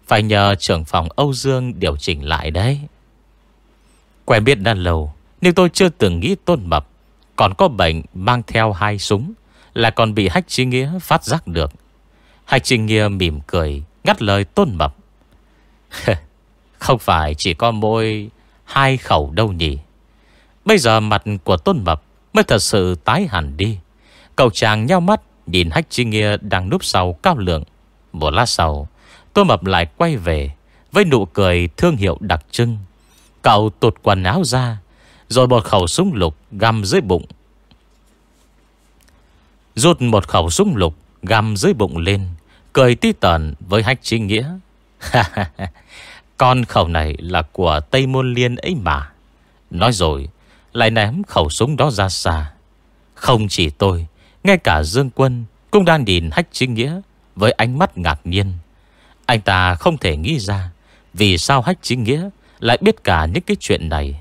Phải nhờ trưởng phòng Âu Dương điều chỉnh lại đấy. Quen biết đã lâu, Nhưng tôi chưa từng nghĩ tôn mập. Còn có bệnh mang theo hai súng, Là còn bị hách trí nghĩa phát giác được. Hách trí nghĩa mỉm cười Ngắt lời tôn mập. Không phải chỉ có môi Hai khẩu đâu nhỉ. Bây giờ mặt của tôn mập Mới thật sự tái hẳn đi. Cậu chàng nhau mắt, Nhìn Hách Chi Nghĩa đang núp sau cao lượng. Một lát sau, tôn Mập lại quay về, Với nụ cười thương hiệu đặc trưng. Cậu tụt quần áo ra, Rồi một khẩu súng lục găm dưới bụng. Rút một khẩu súng lục găm dưới bụng lên. Cười tí tẩn với Hách Chi Nghĩa Con khẩu này là của Tây Môn Liên ấy mà Nói rồi Lại ném khẩu súng đó ra xa Không chỉ tôi ngay cả Dương Quân cũng đang nhìn Hách Chính Nghĩa với ánh mắt ngạc nhiên. Anh ta không thể nghĩ ra vì sao Hách Chính Nghĩa lại biết cả những cái chuyện này.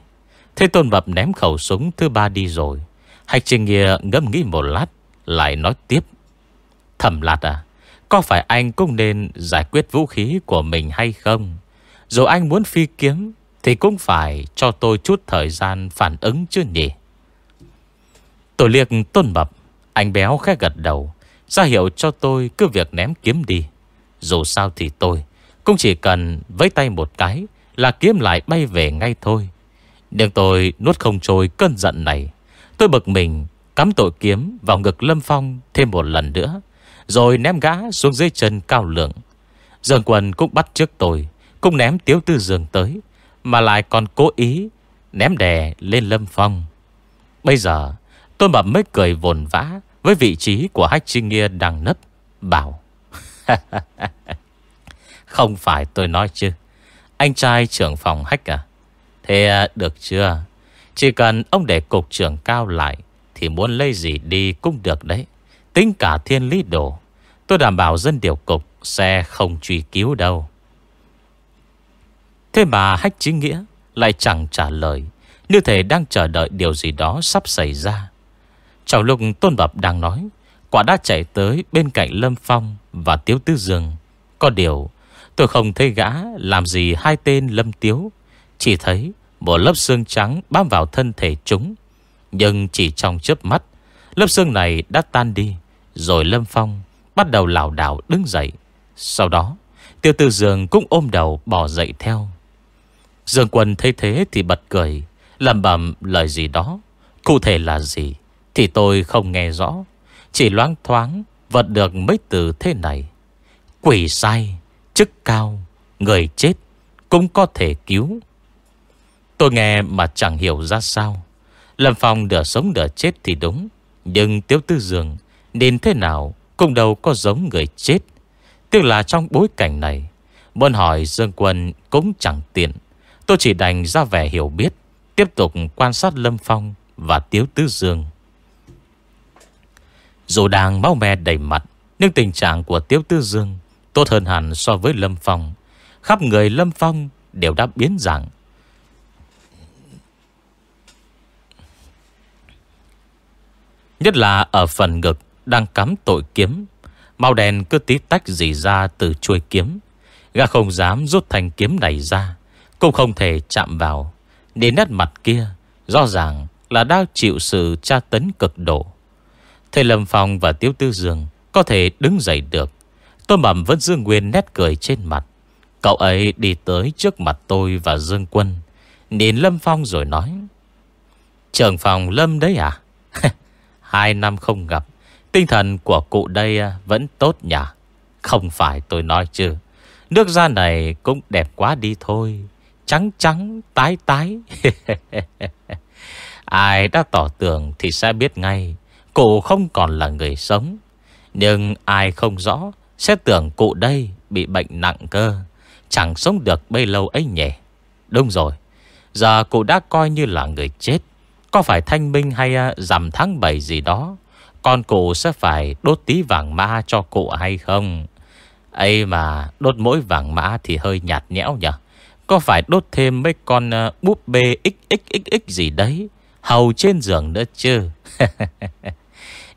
Thế Tôn Mập ném khẩu súng thứ ba đi rồi. Hách Chính Nghĩa ngâm nghĩ một lát lại nói tiếp. Thẩm lạt à, có phải anh cũng nên giải quyết vũ khí của mình hay không? Dù anh muốn phi kiếm, thì cũng phải cho tôi chút thời gian phản ứng chứ nhỉ? Tôi liệt tôn mập Anh béo khẽ gật đầu. Ra hiệu cho tôi cứ việc ném kiếm đi. Dù sao thì tôi Cũng chỉ cần với tay một cái Là kiếm lại bay về ngay thôi. Nhưng tôi nuốt không trôi cơn giận này. Tôi bực mình Cắm tội kiếm vào ngực Lâm Phong Thêm một lần nữa. Rồi ném gã xuống dưới chân cao lượng. Dương quần cũng bắt trước tôi, Cũng ném tiếu tư dường tới, Mà lại còn cố ý Ném đè lên Lâm Phong. Bây giờ, tôi mập mới cười vồn vã với vị trí của Hách Trinh Nghia đang nấp, Bảo, Không phải tôi nói chứ, Anh trai trưởng phòng Hách à Thế được chưa? Chỉ cần ông để cục trưởng cao lại Thì muốn lấy gì đi cũng được đấy. Tính cả thiên lý đồ, Tôi đảm bảo dân điều cục Sẽ không truy cứu đâu. Thế mà Hách Chính Nghĩa Lại chẳng trả lời, Như thể đang chờ đợi điều gì đó sắp xảy ra. Trong lúc Tôn Bập đang nói, Quả đã chạy tới bên cạnh Lâm Phong Và Tiếu Tư Dương. Có điều, tôi không thấy gã Làm gì hai tên Lâm Tiếu. Chỉ thấy một lớp xương trắng Bám vào thân thể chúng, Nhưng chỉ trong chớp mắt, Lớp xương này đã tan đi. Rồi Lâm Phong bắt đầu lảo đảo đứng dậy. Sau đó, Tiêu Tư Dương cũng ôm đầu bỏ dậy theo. Dương Quân thấy thế thì bật cười Lầm bầm lời gì đó, Cụ thể là gì thì tôi không nghe rõ, Chỉ loáng thoáng Vật được mấy từ thế này. Quỷ sai, Chức cao, Người chết Cũng có thể cứu. Tôi nghe mà chẳng hiểu ra sao. Lâm Phong đỡ sống đỡ chết thì đúng, Nhưng Tiếu Tư dương nên thế nào Cũng đâu có giống người chết. Tức là trong bối cảnh này Muốn hỏi Dương Quân cũng chẳng tiện. Tôi chỉ đành ra vẻ hiểu biết, Tiếp tục quan sát Lâm Phong Và Tiếu Tư Dương. Dù đang máu me đầy mặt, Nhưng tình trạng của Tiếu Tư Dương Tốt hơn hẳn so với Lâm Phong. Khắp người Lâm Phong đều đã biến dạng. Nhất là ở phần ngực đang cắm tội kiếm. Màu đèn cứ tí tách dì ra từ chuôi kiếm. Gã không dám rút thành kiếm này ra, Cũng không thể chạm vào. Đến nét mặt kia, Rõ ràng là đang chịu sự tra tấn cực độ. Thầy Lâm Phong và Tiếu Tư Dương Có thể đứng dậy được. Tôi mầm vẫn dương nguyên nét cười trên mặt. Cậu ấy đi tới trước mặt tôi và Dương Quân. Nhìn Lâm Phong rồi nói, Trường phòng Lâm đấy à? Hai năm không gặp Tinh thần của cụ đây à, vẫn tốt nhỉ? Không phải tôi nói chứ. Nước da này cũng đẹp quá đi thôi. Trắng trắng, tái tái. Ai đã tỏ tưởng thì sẽ biết ngay. Cụ không còn là người sống. Nhưng ai không rõ, Sẽ tưởng cụ đây bị bệnh nặng cơ. Chẳng sống được bấy lâu ấy nhỉ? Đúng rồi. Giờ cụ đã coi như là người chết. Có phải thanh minh hay à, rằm tháng 7 gì đó? Con cụ sẽ phải đốt tí vàng mã cho cụ hay không? Ấy mà, đốt mỗi vàng mã thì hơi nhạt nhẽo nhỉ Có phải đốt thêm mấy con ờ, búp bê xxxx gì đấy? Hầu trên giường nữa chứ.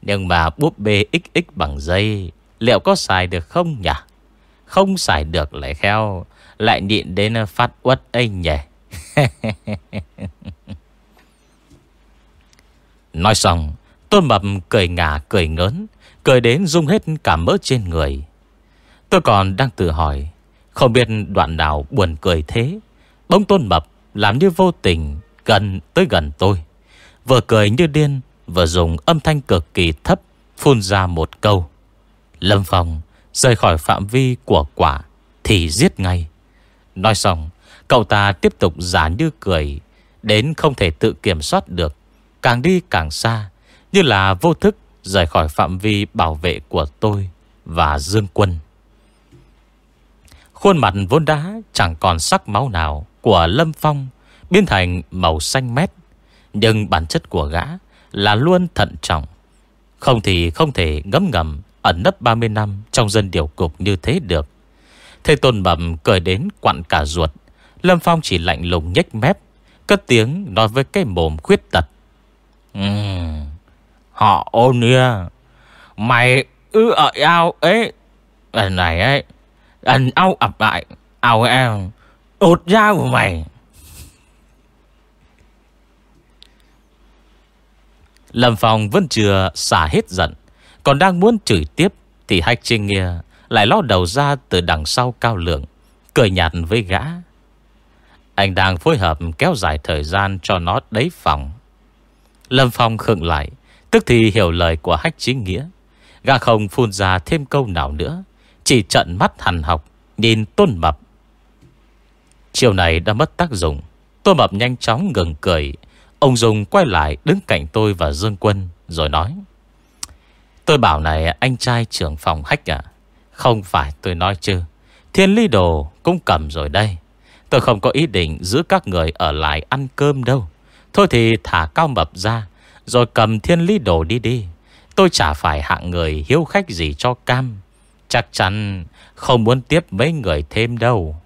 Nhưng mà búp bê XX bằng dây, Liệu có xài được không nhỉ Không xài được lại kheo Lại nhịn đến ờ, phát uất anh nhỉ? Nói xong Tôn Mập cười ngả, cười ngớn, Cười đến rung hết cả mỡ trên người. Tôi còn đang tự hỏi, Không biết đoạn nào buồn cười thế. Bỗng Tôn Mập làm như vô tình Gần tới gần tôi. Vừa cười như điên, Vừa dùng âm thanh cực kỳ thấp Phun ra một câu. Lâm Phong, rời khỏi phạm vi của quả Thì giết ngay. Nói xong, Cậu ta tiếp tục giả như cười, Đến không thể tự kiểm soát được, Càng đi càng xa như là vô thức rời khỏi phạm vi bảo vệ của tôi Và Dương Quân Khuôn mặt vốn đá chẳng còn sắc máu nào Của Lâm Phong Biến thành màu xanh mét Nhưng bản chất của gã là luôn thận trọng. Không thì không thể ngấm ngầm ẩn nấp 30 năm trong dân điều cục như thế được. thế Tôn Bẩm cười đến quặn cả ruột. Lâm Phong chỉ lạnh lùng nhếch mép, cất tiếng nói với cái mồm khuyết tật. Uhm, họ ôn nia, mày ư ở ao ấy, lần này ấy, Lần ao ập lại, ao em, đột ra của mày. Lâm Phong vẫn chưa xả hết giận Còn đang muốn chửi tiếp Thì Hách Trinh Nghia lại ló đầu ra từ đằng sau cao lượng Cười nhạt với gã. Anh đang phối hợp kéo dài thời gian cho nó đấy phòng. Lâm Phong khựng lại Tức thì hiểu lời của Hách Chính Nghĩa. Gã không phun ra thêm câu nào nữa, Chỉ trận mắt hằn học, Nhìn Tôn Mập. Chiều này đã mất tác dụng. Tôn Mập nhanh chóng ngừng cười. Ông Dùng quay lại đứng cạnh tôi và Dương Quân, Rồi nói, Tôi bảo này, anh trai trưởng phòng hách à Không phải tôi nói chứ. Thiên ly đồ cũng cầm rồi đây. Tôi không có ý định giữ các người ở lại ăn cơm đâu. Thôi thì thả cao mập ra. Rồi cầm thiên lý đồ đi đi. Tôi chả phải hạng người hiếu khách gì cho cam. Chắc chắn không muốn tiếp mấy người thêm đâu.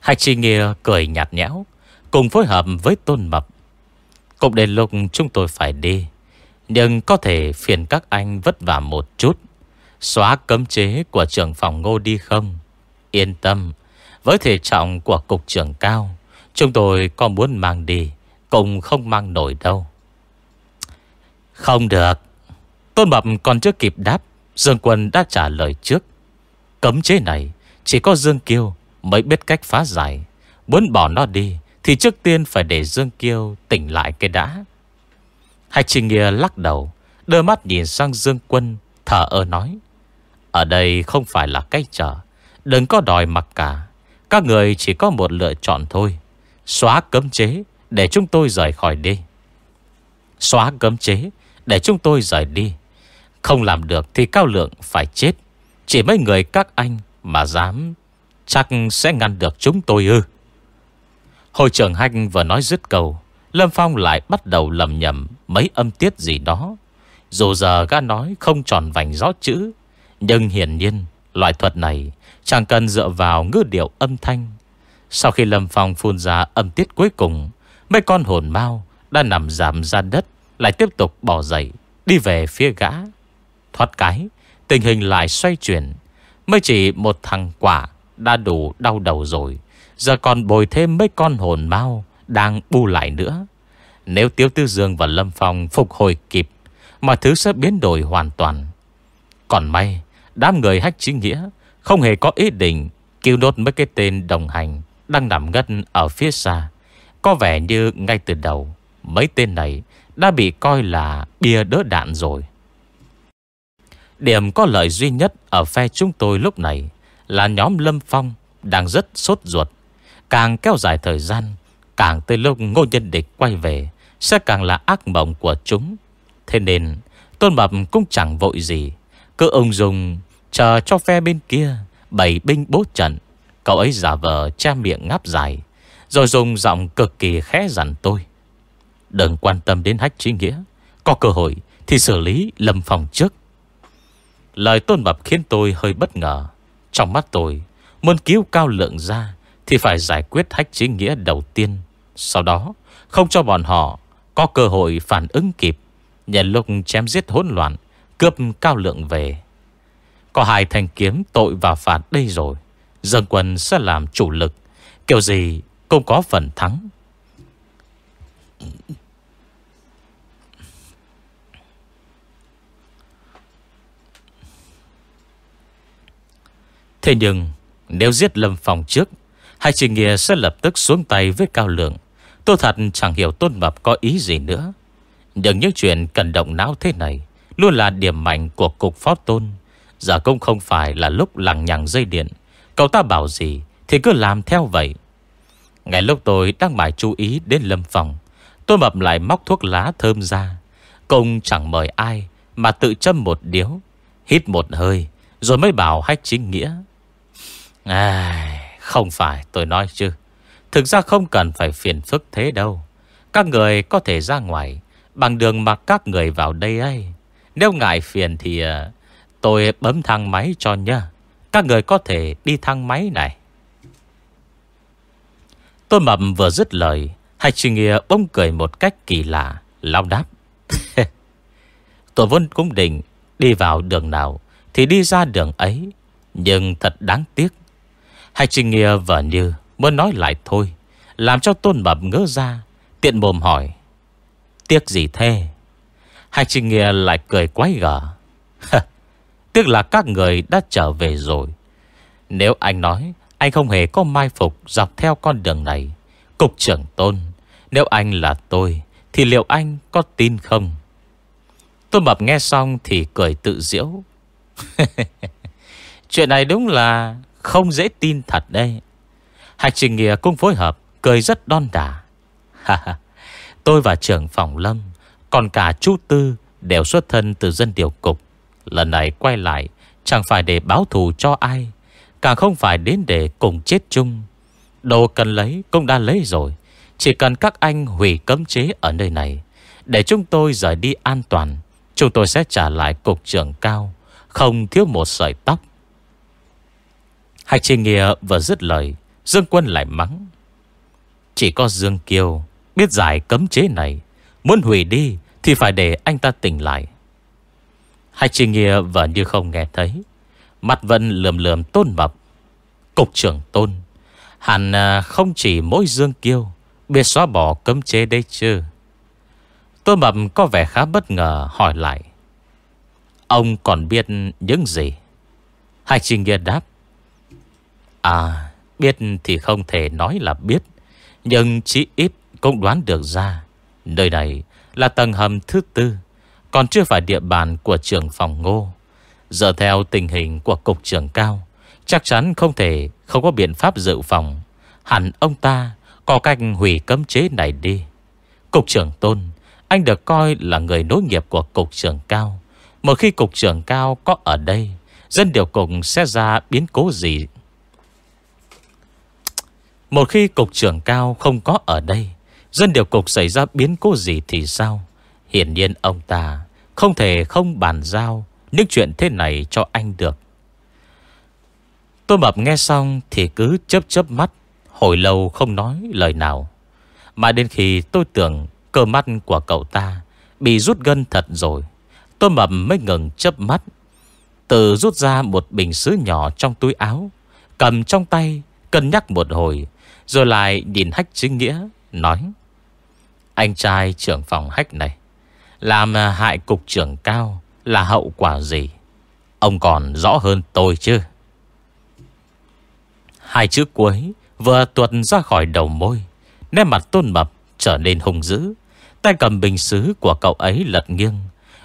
Hạch Chi Nghia cười nhạt nhẽo, Cùng phối hợp với Tôn Mập. Cũng đến lúc chúng tôi phải đi, Nhưng có thể phiền các anh vất vả một chút. Xóa cấm chế của trưởng phòng ngô đi không? Yên tâm, Với thể trọng của cục trưởng cao, Chúng tôi có muốn mang đi. Cũng không mang nổi đâu. Không được. Tôn Mập còn chưa kịp đáp, Dương Quân đã trả lời trước. Cấm chế này, Chỉ có Dương Kiêu mới biết cách phá giải. Muốn bỏ nó đi, Thì trước tiên phải để Dương Kiêu tỉnh lại cái đã. Hạch Trình Nghĩa lắc đầu, Đưa mắt nhìn sang Dương Quân, Thở ơ nói. Ở đây không phải là cách trở Đừng có đòi mặc cả. Các người chỉ có một lựa chọn thôi, Xóa cấm chế để chúng tôi rời khỏi đi. Xóa cấm chế, Để chúng tôi rời đi. Không làm được thì cao lượng phải chết. Chỉ mấy người các anh Mà dám, Chắc sẽ ngăn được chúng tôi ư. Hội trưởng Hanh vừa nói dứt cầu Lâm Phong lại bắt đầu lầm nhầm Mấy âm tiết gì đó. Dù giờ gã nói không tròn vành gió chữ, Nhưng hiển nhiên Loại thuật này chẳng cần dựa vào ngữ điệu âm thanh. Sau khi Lâm Phong phun ra âm tiết cuối cùng Mấy con hồn mau Đã nằm giảm ra đất, Lại tiếp tục bỏ dậy, Đi về phía gã. Thoát cái, Tình hình lại xoay chuyển. Mới chỉ một thằng quả Đã đủ đau đầu rồi. Giờ còn bồi thêm mấy con hồn mau Đang bu lại nữa. Nếu Tiếu Tư Dương và Lâm Phong phục hồi kịp, Mọi thứ sẽ biến đổi hoàn toàn. Còn may, Đám người hách chính nghĩa Không hề có ý định Kêu đốt mấy cái tên đồng hành đang nằm ngất ở phía xa. Có vẻ như ngay từ đầu, mấy tên này đã bị coi là bia đỡ đạn rồi. Điểm có lợi duy nhất ở phe chúng tôi lúc này là nhóm Lâm Phong đang rất sốt ruột. Càng kéo dài thời gian, càng tới lúc ngô nhân địch quay về, sẽ càng là ác mộng của chúng. Thế nên, Tôn Mập cũng chẳng vội gì. Cứ ông dùng chờ cho phe bên kia bày binh bố trận Cậu ấy giả vờ che miệng ngáp dài rồi dùng giọng cực kỳ khẽ dặn tôi. Đừng quan tâm đến hách trí nghĩa. Có cơ hội thì xử lý lâm phòng trước. Lời tôn mập khiến tôi hơi bất ngờ. Trong mắt tôi, Muốn cứu cao lượng ra Thì phải giải quyết hách trí nghĩa đầu tiên. Sau đó, không cho bọn họ Có cơ hội phản ứng kịp. Nhận lúc chém giết hỗn loạn, Cướp cao lượng về. Có hai thanh kiếm tội và phạt đây rồi. Dân quân sẽ làm chủ lực. Kiểu gì cũng có phần thắng. Thế nhưng, Nếu giết Lâm Phong trước, Hai chị Nghĩa sẽ lập tức xuống tay với Cao Lượng. Tôi thật chẳng hiểu Tôn Mập có ý gì nữa. Nhưng những chuyện cần động não thế này Luôn là điểm mạnh của cục phó tôn. Giờ công không phải là lúc lằng nhằng dây điện. Cậu ta bảo gì Thì cứ làm theo vậy. Ngay lúc tôi đang mải chú ý đến Lâm Phòng, Tôi mập lại móc thuốc lá thơm ra. Công chẳng mời ai Mà tự châm một điếu, Hít một hơi, Rồi mới bảo hách chính nghĩa À Không phải tôi nói chứ. Thực ra không cần phải phiền phức thế đâu. Các người có thể ra ngoài, Bằng đường mà các người vào đây ấy. Nếu ngại phiền thì ờ, Tôi bấm thang máy cho nha. các người có thể đi thang máy này. Tôi mập vừa dứt lời, Hai chị Nghĩa bông cười một cách kỳ lạ Lao đáp. Tôi vốn cũng định Đi vào đường nào Thì đi ra đường ấy, Nhưng thật đáng tiếc. Hai chị Nghĩa vợ như Muốn nói lại thôi, Làm cho tôn mập ngỡ ra, Tiện mồm hỏi, Tiếc gì thế? Hai chị Nghĩa lại cười quái gở Tiếc là các người đã trở về rồi. Nếu anh nói anh không hề có mai phục Dọc theo con đường này. Cục trưởng tôn, Nếu anh là tôi, Thì liệu anh có tin không? Tôn Mập nghe xong thì cười tự diễu Chuyện này đúng là Không dễ tin thật đây Hạch Trình Nghĩa cũng phối hợp, Cười rất đon đả. Tôi và trưởng phòng Lâm, Còn cả chú Tư Đều xuất thân từ dân điều cục. Lần này quay lại, Chẳng phải để báo thù cho ai Càng không phải đến để cùng chết chung. Đồ cần lấy cũng đã lấy rồi. Chỉ cần các anh hủy cấm chế ở nơi này. Để chúng tôi rời đi an toàn, Chúng tôi sẽ trả lại cục trưởng cao. Không thiếu một sợi tóc. Hạch Trình Nghĩa vừa dứt lời, Dương Quân lại mắng. Chỉ có Dương Kiều Biết giải cấm chế này. Muốn hủy đi Thì phải để anh ta tỉnh lại. Hạch Trình Nghĩa vẫn như không nghe thấy Mặt vẫn lườm lườm tôn mập. Cục trưởng tôn, Hẳn à, không chỉ mỗi Dương Kiêu Biết xóa bỏ cấm chế đây chứ? Tôn mập có vẻ khá bất ngờ hỏi lại. Ông còn biết những gì? Hai Trình Nghĩa đáp. À Biết thì không thể nói là biết, Nhưng chỉ ít cũng đoán được ra. Nơi này là tầng hầm thứ tư, Còn chưa phải địa bàn của trường phòng ngô. Giờ theo tình hình của cục trưởng cao, Chắc chắn không thể Không có biện pháp dự phòng. Hẳn ông ta có cách hủy cấm chế này đi. Cục trưởng tôn, Anh được coi là người nối nghiệp của cục trưởng cao. Một khi cục trưởng cao có ở đây, Dân điều cục sẽ ra biến cố gì? Một khi cục trưởng cao không có ở đây, Dân điều cục xảy ra biến cố gì thì sao? Hiển nhiên ông ta Không thể không bàn giao những chuyện thế này cho anh được. Tôi mập nghe xong Thì cứ chớp chớp mắt, Hồi lâu không nói lời nào. Mà đến khi tôi tưởng Cơ mắt của cậu ta Bị rút gân thật rồi, Tôi mập mới ngừng chớp mắt. Từ rút ra một bình sứ nhỏ trong túi áo, Cầm trong tay, Cân nhắc một hồi, rồi lại nhìn hách chính nghĩa, Nói, Anh trai trưởng phòng hách này, Làm hại cục trưởng cao là hậu quả gì? Ông còn rõ hơn tôi chứ? Hai chữ cuối Vừa tuột ra khỏi đầu môi, Nét mặt tôn mập trở nên hung dữ. Tay cầm bình xứ của cậu ấy lật nghiêng.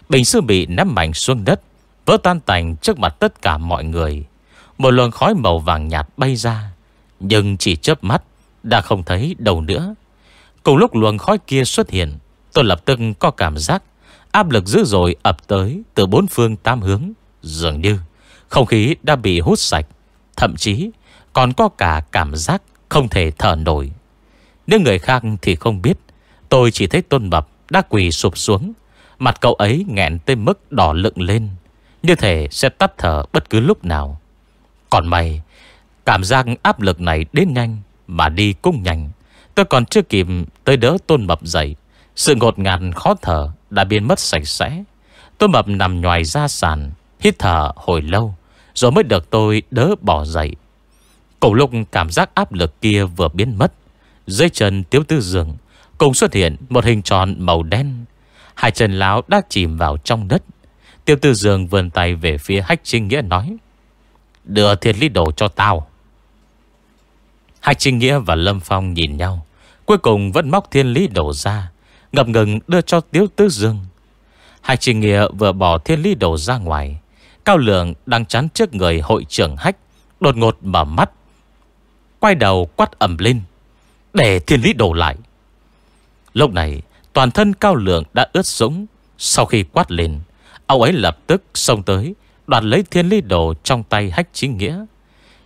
Bình xứ bị ném mạnh xuống đất, Vỡ tan tành trước mặt tất cả mọi người. Một luồng khói màu vàng nhạt bay ra, Nhưng chỉ chớp mắt đã không thấy đầu nữa. Cùng lúc luồng khói kia xuất hiện, Tôi lập tức có cảm giác Áp lực dữ dội ập tới Từ bốn phương tam hướng. Dường như, không khí đã bị hút sạch, Thậm chí còn có cả cảm giác Không thể thở nổi. Nếu người khác thì không biết, Tôi chỉ thấy tôn bập đã quỳ sụp xuống, Mặt cậu ấy nghẹn tới mức đỏ lựng lên, Như thể sẽ tắt thở bất cứ lúc nào. Còn mày, Cảm giác áp lực này đến nhanh mà đi cũng nhanh. Tôi còn chưa kịp tới đỡ tôn mập dậy sự ngột ngạt khó thở Đã biến mất sạch sẽ. Tôi mập nằm nhòi ra sàn, Hít thở hồi lâu, Rồi mới được tôi đỡ bỏ dậy. Cùng lúc cảm giác áp lực kia vừa biến mất, Dưới chân tiếu tư giường Cùng xuất hiện một hình tròn màu đen. Hai chân láo đã chìm vào trong đất. Tiêu tư dường vườn tay về phía hách trinh nghĩa nói, Đưa thiên lý đồ cho tao. Hách Trinh Nghĩa và Lâm Phong nhìn nhau, Cuối cùng vẫn móc thiên lý đổ ra. Ngập ngừng đưa cho Tiếu Tứ Dương. Hai Trinh Nghĩa vừa bỏ thiên lý đồ ra ngoài. Cao Lượng đang chắn trước người hội trưởng hách, Đột ngột mở mắt, Quay đầu quát ẩm lên, Để thiên lý đổ lại! Lúc này, toàn thân Cao Lượng đã ướt sũng. Sau khi quát lên, Ông ấy lập tức xông tới, Đoạt lấy thiên lý đồ trong tay hách chính nghĩa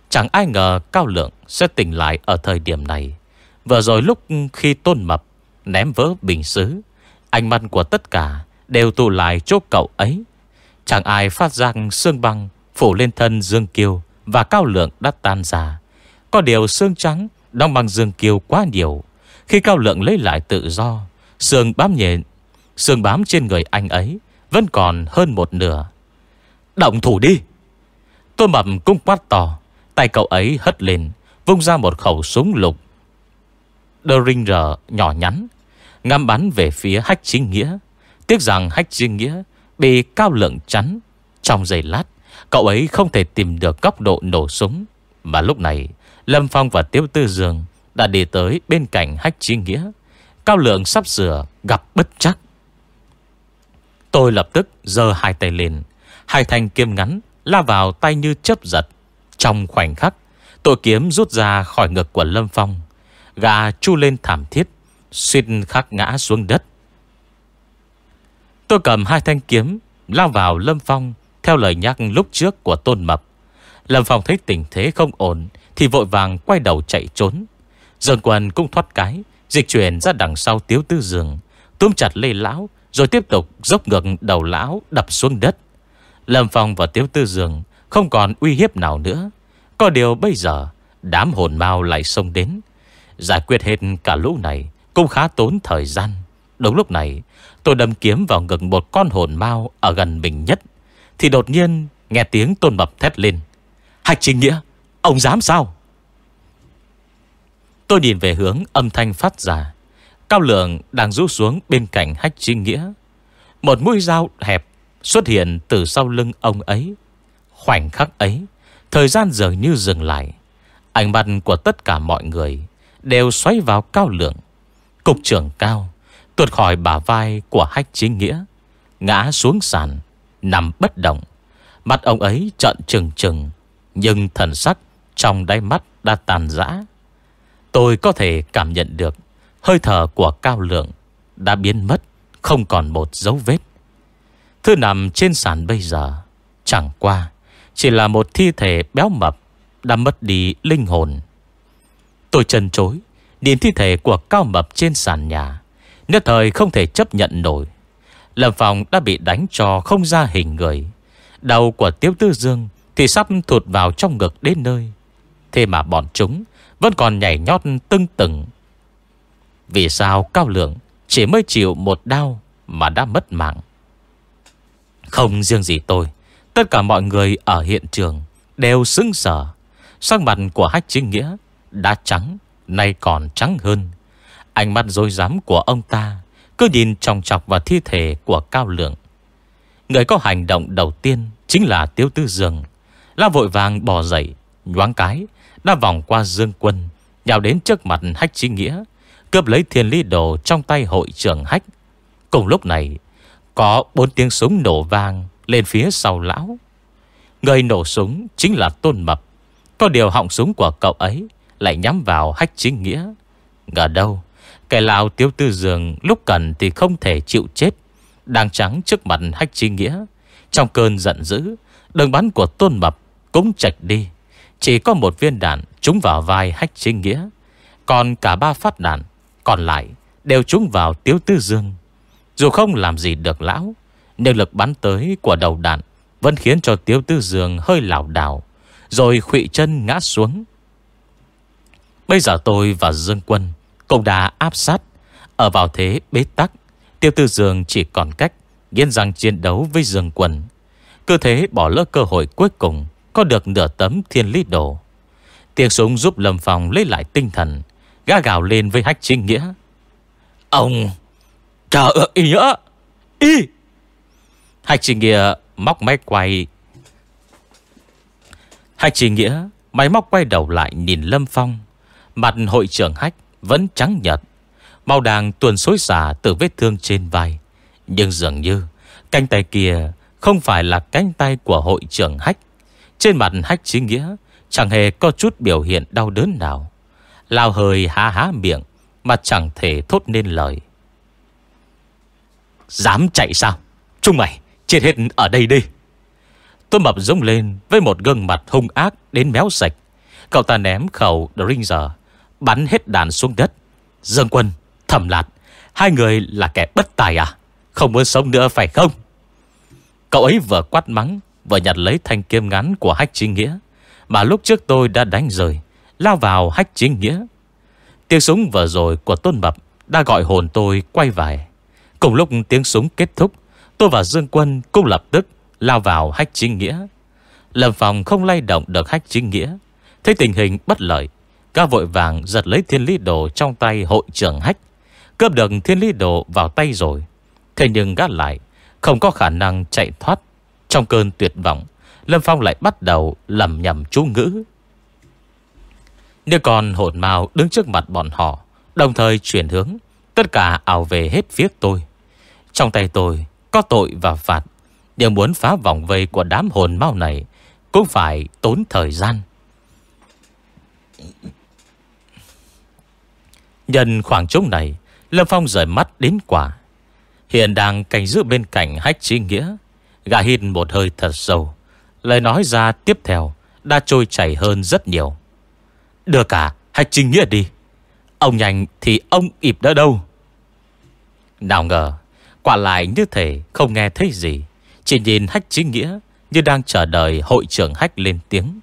Chẳng ai ngờ Cao Lượng sẽ tỉnh lại ở thời điểm này. Vừa rồi lúc khi tôn mập ném vỡ bình xứ, ánh mắt của tất cả đều tụ lại chỗ cậu ấy. Chẳng ai phát ra xương băng phủ lên thân Dương Kiêu và Cao Lượng đã tan ra. Có điều xương trắng đong bằng Dương Kiêu quá nhiều. Khi Cao Lượng lấy lại tự do, xương bám nhện, xương bám trên người anh ấy vẫn còn hơn một nửa. Động thủ đi! tôi mập cung quát to. Tay cậu ấy hất lên Vung ra một khẩu súng lục Đơ rinh rờ nhỏ nhắn, Ngắm bắn về phía hách chính nghĩa. Tiếc rằng hách chính nghĩa Bị cao lượng chắn. Trong giây lát, Cậu ấy không thể tìm được góc độ nổ súng. Mà lúc này, Lâm Phong và Tiếu Tư Dương Đã đi tới bên cạnh hách chính nghĩa. Cao lượng sắp sửa gặp bất chắc. Tôi lập tức giơ hai tay lên. Hai thanh kiếm ngắn La vào tay như chớp giật. Trong khoảnh khắc, Tôi kiếm rút ra khỏi ngực của Lâm Phong. Gà chu lên thảm thiết Xuyên khắc ngã xuống đất. Tôi cầm hai thanh kiếm, Lao vào Lâm Phong, Theo lời nhắc lúc trước của Tôn Mập. Lâm Phong thấy tình thế không ổn, Thì vội vàng quay đầu chạy trốn. Dương quần cũng thoát cái, Dịch chuyển ra đằng sau Tiếu Tư Dường Túm chặt lê lão, Rồi tiếp tục dốc ngược đầu lão đập xuống đất. Lâm Phong và Tiếu Tư Dường Không còn uy hiếp nào nữa. Có điều bây giờ, Đám hồn mau lại xông đến Giải quyết hết cả lũ này Cũng khá tốn thời gian. Đúng lúc này, tôi đâm kiếm vào ngực một con hồn mau Ở gần mình nhất, Thì đột nhiên nghe tiếng tôn mập thét lên. Hạch trình nghĩa, Ông dám sao? Tôi nhìn về hướng âm thanh phát ra. Cao lượng đang rút xuống bên cạnh hách chính nghĩa. Một mũi dao hẹp xuất hiện từ sau lưng ông ấy. Khoảnh khắc ấy, Thời gian dường như dừng lại. Ánh mắt của tất cả mọi người Đều xoáy vào cao lượng. Cục trưởng cao, Tuột khỏi bả vai của hách chính nghĩa, Ngã xuống sàn, Nằm bất động. Mặt ông ấy trợn trừng trừng, Nhưng thần sắc trong đáy mắt đã tàn rã. Tôi có thể cảm nhận được, Hơi thở của cao lượng Đã biến mất, Không còn một dấu vết. Thứ nằm trên sàn bây giờ, Chẳng qua, Chỉ là một thi thể béo mập Đã mất đi linh hồn. Tôi chân chối Nhìn thi thể của cao mập trên sàn nhà. Nhất thời không thể chấp nhận nổi. Lâm Phong đã bị đánh cho không ra hình người. Đầu của Tiếu Tư Dương Thì sắp thụt vào trong ngực đến nơi. Thế mà bọn chúng Vẫn còn nhảy nhót tưng tửng Vì sao Cao Lượng Chỉ mới chịu một đau Mà đã mất mạng? Không riêng gì tôi, Tất cả mọi người ở hiện trường Đều xứng sở Sắc mặt của hách chính nghĩa đã trắng, Nay còn trắng hơn. Ánh mắt dối rắm của ông ta Cứ nhìn trọng chọc vào thi thể của Cao Lượng. Người có hành động đầu tiên Chính là tiêu Tư Dương. La vội vàng bò dậy, Nhoáng cái, Đã vòng qua Dương Quân, Nhào đến trước mặt Hách Chí Nghĩa, Cướp lấy thiên lý đồ trong tay hội trưởng Hách. Cùng lúc này, Có bốn tiếng súng nổ vang Lên phía sau lão. Người nổ súng chính là Tôn Mập. Có điều họng súng của cậu ấy lại nhắm vào Hách Chính Nghĩa. Ngờ đâu, Kẻ lão tiêu Tư Dương lúc cần thì không thể chịu chết, Đang trắng trước mặt Hách Chính Nghĩa. Trong cơn giận dữ, Đường bắn của Tôn Mập cũng chạch đi. Chỉ có một viên đạn trúng vào vai Hách Chính Nghĩa, Còn cả ba phát đạn Còn lại đều trúng vào Tiếu Tư Dương Dù không làm gì được lão, Nhưng lực bắn tới của đầu đạn Vẫn khiến cho Tiếu Tư Dương hơi lảo đảo, Rồi khụy chân ngã xuống. Bây giờ tôi và Dương Quân Cũng đã áp sát. Ở vào thế bế tắc, Tiêu Tư Dương chỉ còn cách Nghiên rằng chiến đấu với Dương Quân. Cơ thế bỏ lỡ cơ hội cuối cùng, Có được nửa tấm thiên lý đồ. Tiếng súng giúp Lâm Phong lấy lại tinh thần, Gã gào lên với hách chính nghĩa. Ông, Chờ ước ý nữa Y Hách chính nghĩa móc máy quay. Hách chính nghĩa, Máy móc quay đầu lại nhìn Lâm Phong. Mặt hội trưởng hách Vẫn trắng nhật Màu đàng tuần xối xả từ vết thương trên vai. Nhưng dường như, Cánh tay kia không phải là cánh tay của hội trưởng hách. Trên mặt hách chính nghĩa, Chẳng hề có chút biểu hiện đau đớn nào. Lao hơi há há miệng, Mà chẳng thể thốt nên lời. Dám chạy sao? Chúng mày, chết hết ở đây đi. Tôi mập rung lên Với một gương mặt hung ác đến méo sạch. Cậu ta ném khẩu Dringer. Bắn hết đạn xuống đất. Dương quân, thẩm lạt Hai người là kẻ bất tài à? Không muốn sống nữa phải không? Cậu ấy vừa quát mắng Vừa nhặt lấy thanh kiếm ngắn của hách chính nghĩa Mà lúc trước tôi đã đánh rời Lao vào hách chính nghĩa. Tiếng súng vừa rồi của Tôn Mập Đã gọi hồn tôi quay về. Cùng lúc tiếng súng kết thúc Tôi và Dương Quân cũng lập tức Lao vào hách chính nghĩa. Lâm phòng không lay động được hách chính nghĩa Thấy tình hình bất lợi các vội vàng giật lấy thiên lý đồ Trong tay hội trưởng hách. Cướp được thiên lý đồ vào tay rồi. Thế nhưng gắt lại, Không có khả năng chạy thoát. Trong cơn tuyệt vọng, Lâm Phong lại bắt đầu lầm nhầm chú ngữ. Nếu còn hồn màu đứng trước mặt bọn họ, Đồng thời chuyển hướng. Tất cả ảo về hết phía tôi. Trong tay tôi có tội và phạt. Nhưng muốn phá vòng vây của đám hồn mau này, Cũng phải tốn thời gian. Nhân khoảng trống này, Lâm Phong rời mắt đến quả Hiện đang cảnh giữ bên cạnh hách trí nghĩa Gà hít một hơi thật sâu. Lời nói ra tiếp theo Đã trôi chảy hơn rất nhiều. Đưa cả hách trí nghĩa đi. Ông nhanh thì ông ịp đỡ đâu? Nào ngờ, Quả lại như thể không nghe thấy gì. Chỉ nhìn hách trí nghĩa Như đang chờ đợi hội trưởng hách lên tiếng.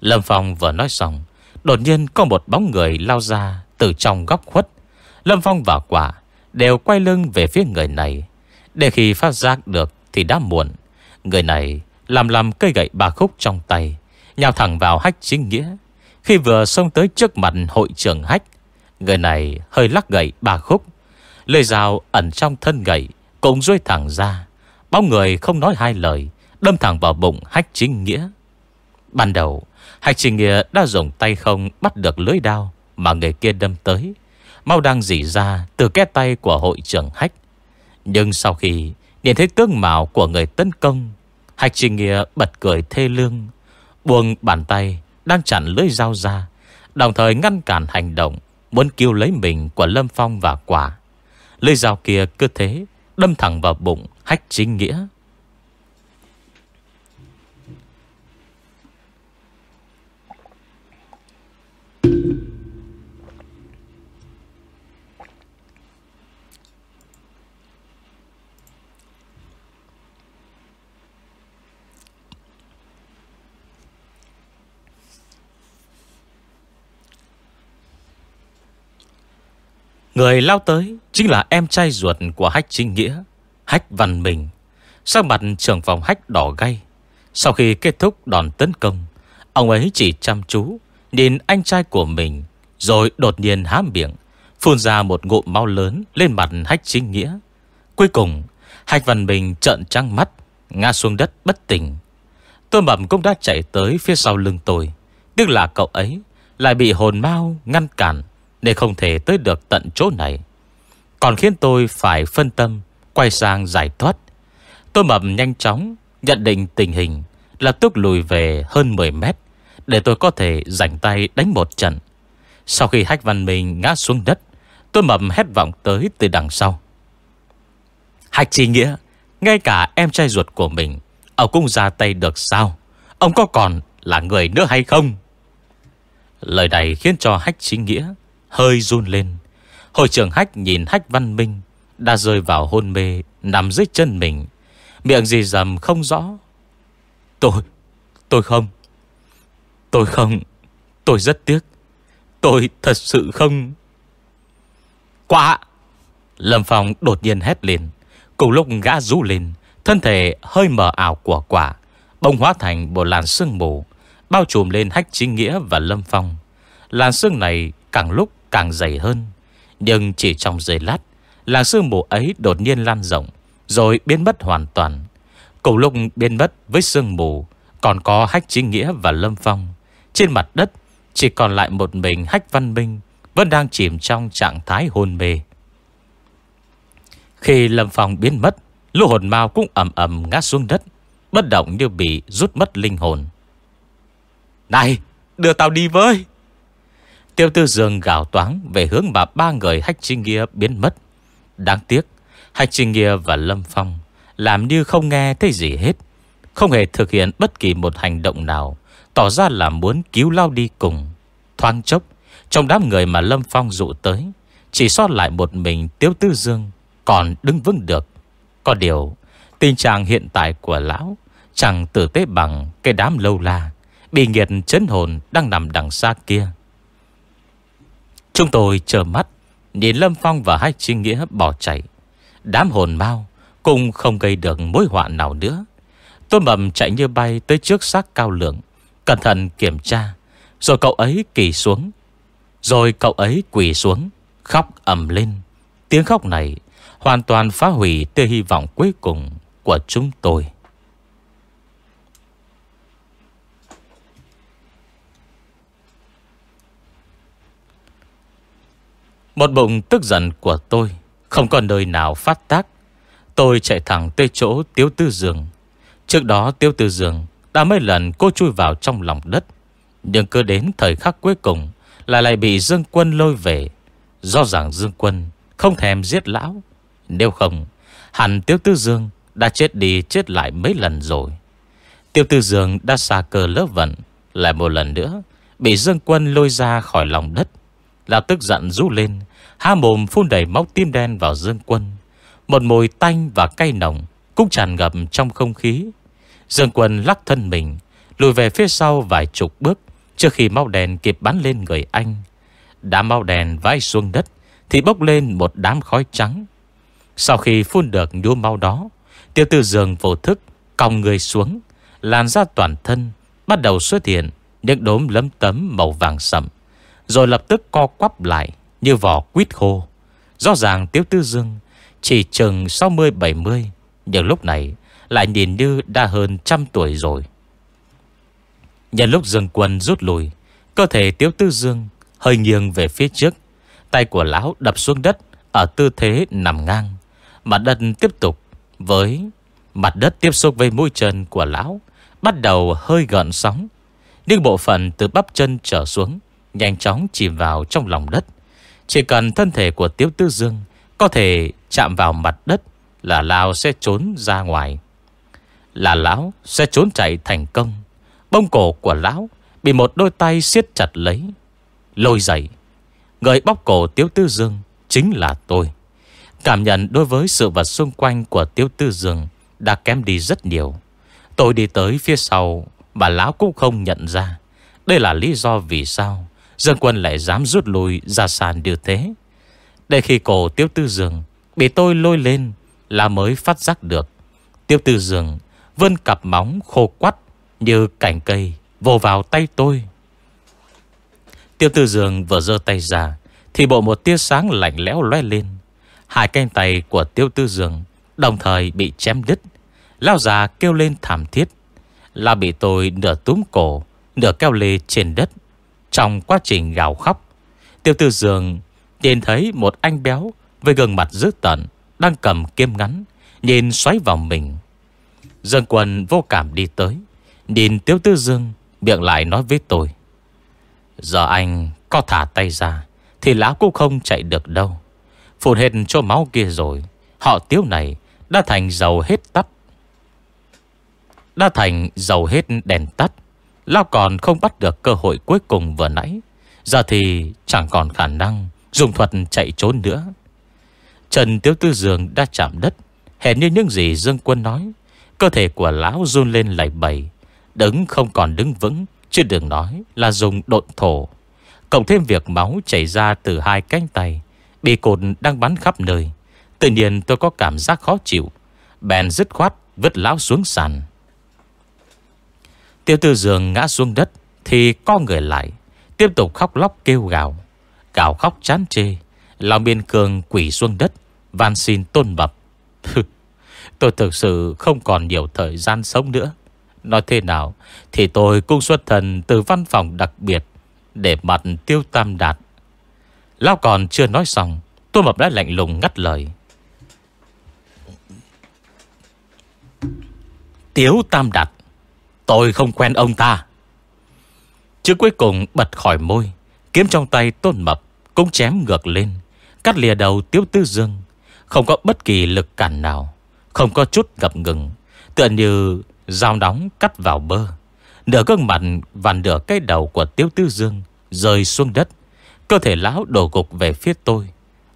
Lâm Phong vừa nói xong, Đột nhiên có một bóng người lao ra. Từ trong góc khuất. Lâm Phong và quả Đều quay lưng về phía người này. Để khi phát giác được thì đã muộn. Người này làm làm cây gậy bà khúc trong tay, Nhào thẳng vào hách chính nghĩa. Khi vừa xông tới trước mặt hội trưởng hách, Người này hơi lắc gậy bà khúc. Lê dao ẩn trong thân gậy Cũng rơi thẳng ra, Bóng người không nói hai lời, Đâm thẳng vào bụng hách chính nghĩa. Ban đầu, Hách chính nghĩa đã dùng tay không Bắt được lưới đao mà người kia đâm tới. Mau đang dỉ ra từ cái tay của hội trưởng hách. Nhưng sau khi Nhìn thấy tướng mạo của người tấn công Hạch Trình Nghĩa bật cười thê lương, Buông bàn tay Đang chặn lưới dao ra, Đồng thời ngăn cản hành động, Muốn cứu lấy mình của Lâm Phong và quả. Lưới dao kia cứ thế Đâm thẳng vào bụng Hách Chính Nghĩa Người lao tới chính là em trai ruột của Hách Chính Nghĩa, Hách Văn Bình. Sang mặt trưởng phòng Hách đỏ gay. Sau khi kết thúc đòn tấn công, ông ấy chỉ chăm chú nhìn anh trai của mình, rồi đột nhiên há miệng, phun ra một ngụm máu lớn lên mặt Hách Chính Nghĩa. Cuối cùng, Hách Văn Bình trợn trăng mắt, ngã xuống đất bất tỉnh. Tôi mầm cũng đã chạy tới phía sau lưng tôi. tức là cậu ấy lại bị hồn mau ngăn cản nên không thể tới được tận chỗ này. Còn khiến tôi phải phân tâm, Quay sang giải thoát. Tôi mập nhanh chóng, Nhận định tình hình, Lập tức lùi về hơn 10 mét, Để tôi có thể rảnh tay đánh một trận. Sau khi hách văn mình ngã xuống đất, Tôi mập hét vọng tới từ đằng sau. Hạch chỉ nghĩa, Ngay cả em trai ruột của mình, Ông cũng ra tay được sao? Ông có còn là người nữa hay không? Lời này khiến cho Hách Chính Nghĩa hơi run lên. Hội trưởng Hách nhìn Hách Văn Minh đã rơi vào hôn mê nằm dưới chân mình. Miệng gì dầm không rõ. Tôi, tôi không. Tôi không. Tôi rất tiếc. Tôi thật sự không. Quả! Lâm Phong đột nhiên hét lên. Cùng lúc gã rú lên, thân thể hơi mờ ảo của quả, bông hóa thành một làn sương mù, bao trùm lên Hách Chính Nghĩa và Lâm Phong. Làn sương này càng lúc càng dày hơn. Nhưng chỉ trong giây lát, làng sương mù ấy đột nhiên lan rộng, rồi biến mất hoàn toàn. Cùng lúc biến mất với sương mù, còn có Hách Chính Nghĩa và Lâm Phong. Trên mặt đất, chỉ còn lại một mình Hách Văn Minh, vẫn đang chìm trong trạng thái hôn mê. Khi Lâm Phong biến mất, lũ hồn mau cũng ầm ầm ngã xuống đất, bất động như bị rút mất linh hồn. Này, đưa tao đi với! Tiêu tư dương gào toáng về hướng mà ba người Hách Trinh Nghia biến mất. Đáng tiếc, Hách Trinh Nghia và Lâm Phong làm như không nghe thấy gì hết. Không hề thực hiện bất kỳ một hành động nào, tỏ ra là muốn cứu lao đi cùng. Thoáng chốc, trong đám người mà Lâm Phong dụ tới, chỉ sót lại một mình Tiêu Tư Dương còn đứng vững được. Có điều, tình trạng hiện tại của lão chẳng tử tế bằng cái đám lâu la, bị nghiệt chấn hồn đang nằm đằng xa kia. Chúng tôi chờ mắt, Nhìn Lâm Phong và hai trinh nghĩa bỏ chạy. Đám hồn mau Cũng không gây được mối họa nào nữa. Tôi mầm chạy như bay tới trước xác cao lượng, Cẩn thận kiểm tra, Rồi cậu ấy kỳ xuống. Rồi cậu ấy quỳ xuống, Khóc ầm lên. Tiếng khóc này Hoàn toàn phá hủy tia hy vọng cuối cùng Của chúng tôi. Một bụng tức giận của tôi, Không còn nơi nào phát tác. Tôi chạy thẳng tới chỗ Tiếu Tư Dương Trước đó Tiếu Tư Dương Đã mấy lần cô chui vào trong lòng đất. Nhưng cứ đến thời khắc cuối cùng Là lại bị Dương Quân lôi về. Do rằng Dương Quân Không thèm giết lão. Nếu không, Hẳn Tiếu Tư Dương Đã chết đi chết lại mấy lần rồi. Tiêu Tư Dương đã xa cờ lớp vận, Lại một lần nữa Bị Dương Quân lôi ra khỏi lòng đất là tức giận rú lên, Há mồm phun đầy máu tim đen vào Dương Quân. Một mùi tanh và cay nồng Cũng tràn ngập trong không khí. Dương Quân lắc thân mình, Lùi về phía sau vài chục bước Trước khi máu đèn kịp bắn lên người anh. Đã máu đèn vãi xuống đất Thì bốc lên một đám khói trắng. Sau khi phun được nhu máu đó Tiêu tư giường vô thức Còng người xuống, Làn ra toàn thân Bắt đầu xuất hiện Những đốm lấm tấm màu vàng sậm rồi lập tức co quắp lại như vỏ quýt khô. Rõ ràng Tiếu Tư Dương Chỉ chừng 60-70 Nhưng lúc này lại nhìn như đã hơn trăm tuổi rồi. Nhân lúc Dương Quân rút lùi Cơ thể Tiếu Tư Dương Hơi nghiêng về phía trước, Tay của lão đập xuống đất Ở tư thế nằm ngang, Mặt đất tiếp tục với Mặt đất tiếp xúc với mũi chân của lão Bắt đầu hơi gợn sóng, Nhưng bộ phận từ bắp chân trở xuống Nhanh chóng chìm vào trong lòng đất. Chỉ cần thân thể của Tiếu Tư Dương Có thể chạm vào mặt đất Là Lão sẽ trốn ra ngoài. Là Lão sẽ trốn chạy thành công. Bông cổ của Lão Bị một đôi tay siết chặt lấy, Lôi dậy. Người bóc cổ Tiếu Tư Dương Chính là tôi. Cảm nhận đối với sự vật xung quanh của Tiếu Tư Dương Đã kém đi rất nhiều. Tôi đi tới phía sau Bà Lão cũng không nhận ra. Đây là lý do vì sao Dương quân lại dám rút lui ra sàn như thế Để khi cổ tiêu tư dường Bị tôi lôi lên Là mới phát giác được. Tiêu tư dường vươn cặp móng khô quắt Như cành cây Vô vào tay tôi. Tiêu tư dường vừa dơ tay ra, Thì bộ một tia sáng lạnh lẽo loe lên. Hai cánh tay của tiêu tư dường Đồng thời bị chém đứt. Lao già kêu lên thảm thiết, Là bị tôi nửa túm cổ, Nửa keo lê trên đất trong quá trình gào khóc. Tiêu tư dường nhìn thấy một anh béo Với gương mặt dữ tận Đang cầm kiếm ngắn, Nhìn xoáy vào mình. Dương quần vô cảm đi tới, Nhìn tiêu tư dương, Miệng lại nói với tôi, Giờ anh có thả tay ra Thì lão cũng không chạy được đâu. Phụt hết cho máu kia rồi, Họ tiêu này đã thành dầu hết tắt, Đã thành dầu hết đèn tắt. Lão còn không bắt được cơ hội cuối cùng vừa nãy. Giờ thì chẳng còn khả năng Dùng thuật chạy trốn nữa. Trần Tiếu Tư Dường đã chạm đất Hẹn như những gì Dương Quân nói. Cơ thể của lão run lên lại bầy, Đứng không còn đứng vững, Chứ đừng nói là dùng độn thổ. Cộng thêm việc máu chảy ra từ hai cánh tay Bị cột đang bắn khắp nơi. Tự nhiên tôi có cảm giác khó chịu, Bèn dứt khoát vứt lão xuống sàn. Tiêu tư dường ngã xuống đất Thì co người lại, Tiếp tục khóc lóc kêu gào. Gào khóc chán chê Lòng biên cường quỷ xuống đất, Van xin tôn bập. Tôi thực sự không còn nhiều thời gian sống nữa. Nói thế nào Thì tôi cũng xuất thần từ văn phòng đặc biệt Để mặt tiêu tam đạt. Lao còn chưa nói xong Tôi mập đã lạnh lùng ngắt lời. Tiếu tam đạt Tôi không quen ông ta. Chữ cuối cùng bật khỏi môi, Kiếm trong tay tôn mập Cũng chém ngược lên, Cắt lìa đầu tiếu tư dương. Không có bất kỳ lực cản nào, Không có chút ngập ngừng, Tựa như dao đóng cắt vào bơ. Nửa gương mặt và nửa cái đầu của tiếu tư dương Rơi xuống đất. Cơ thể lão đổ gục về phía tôi.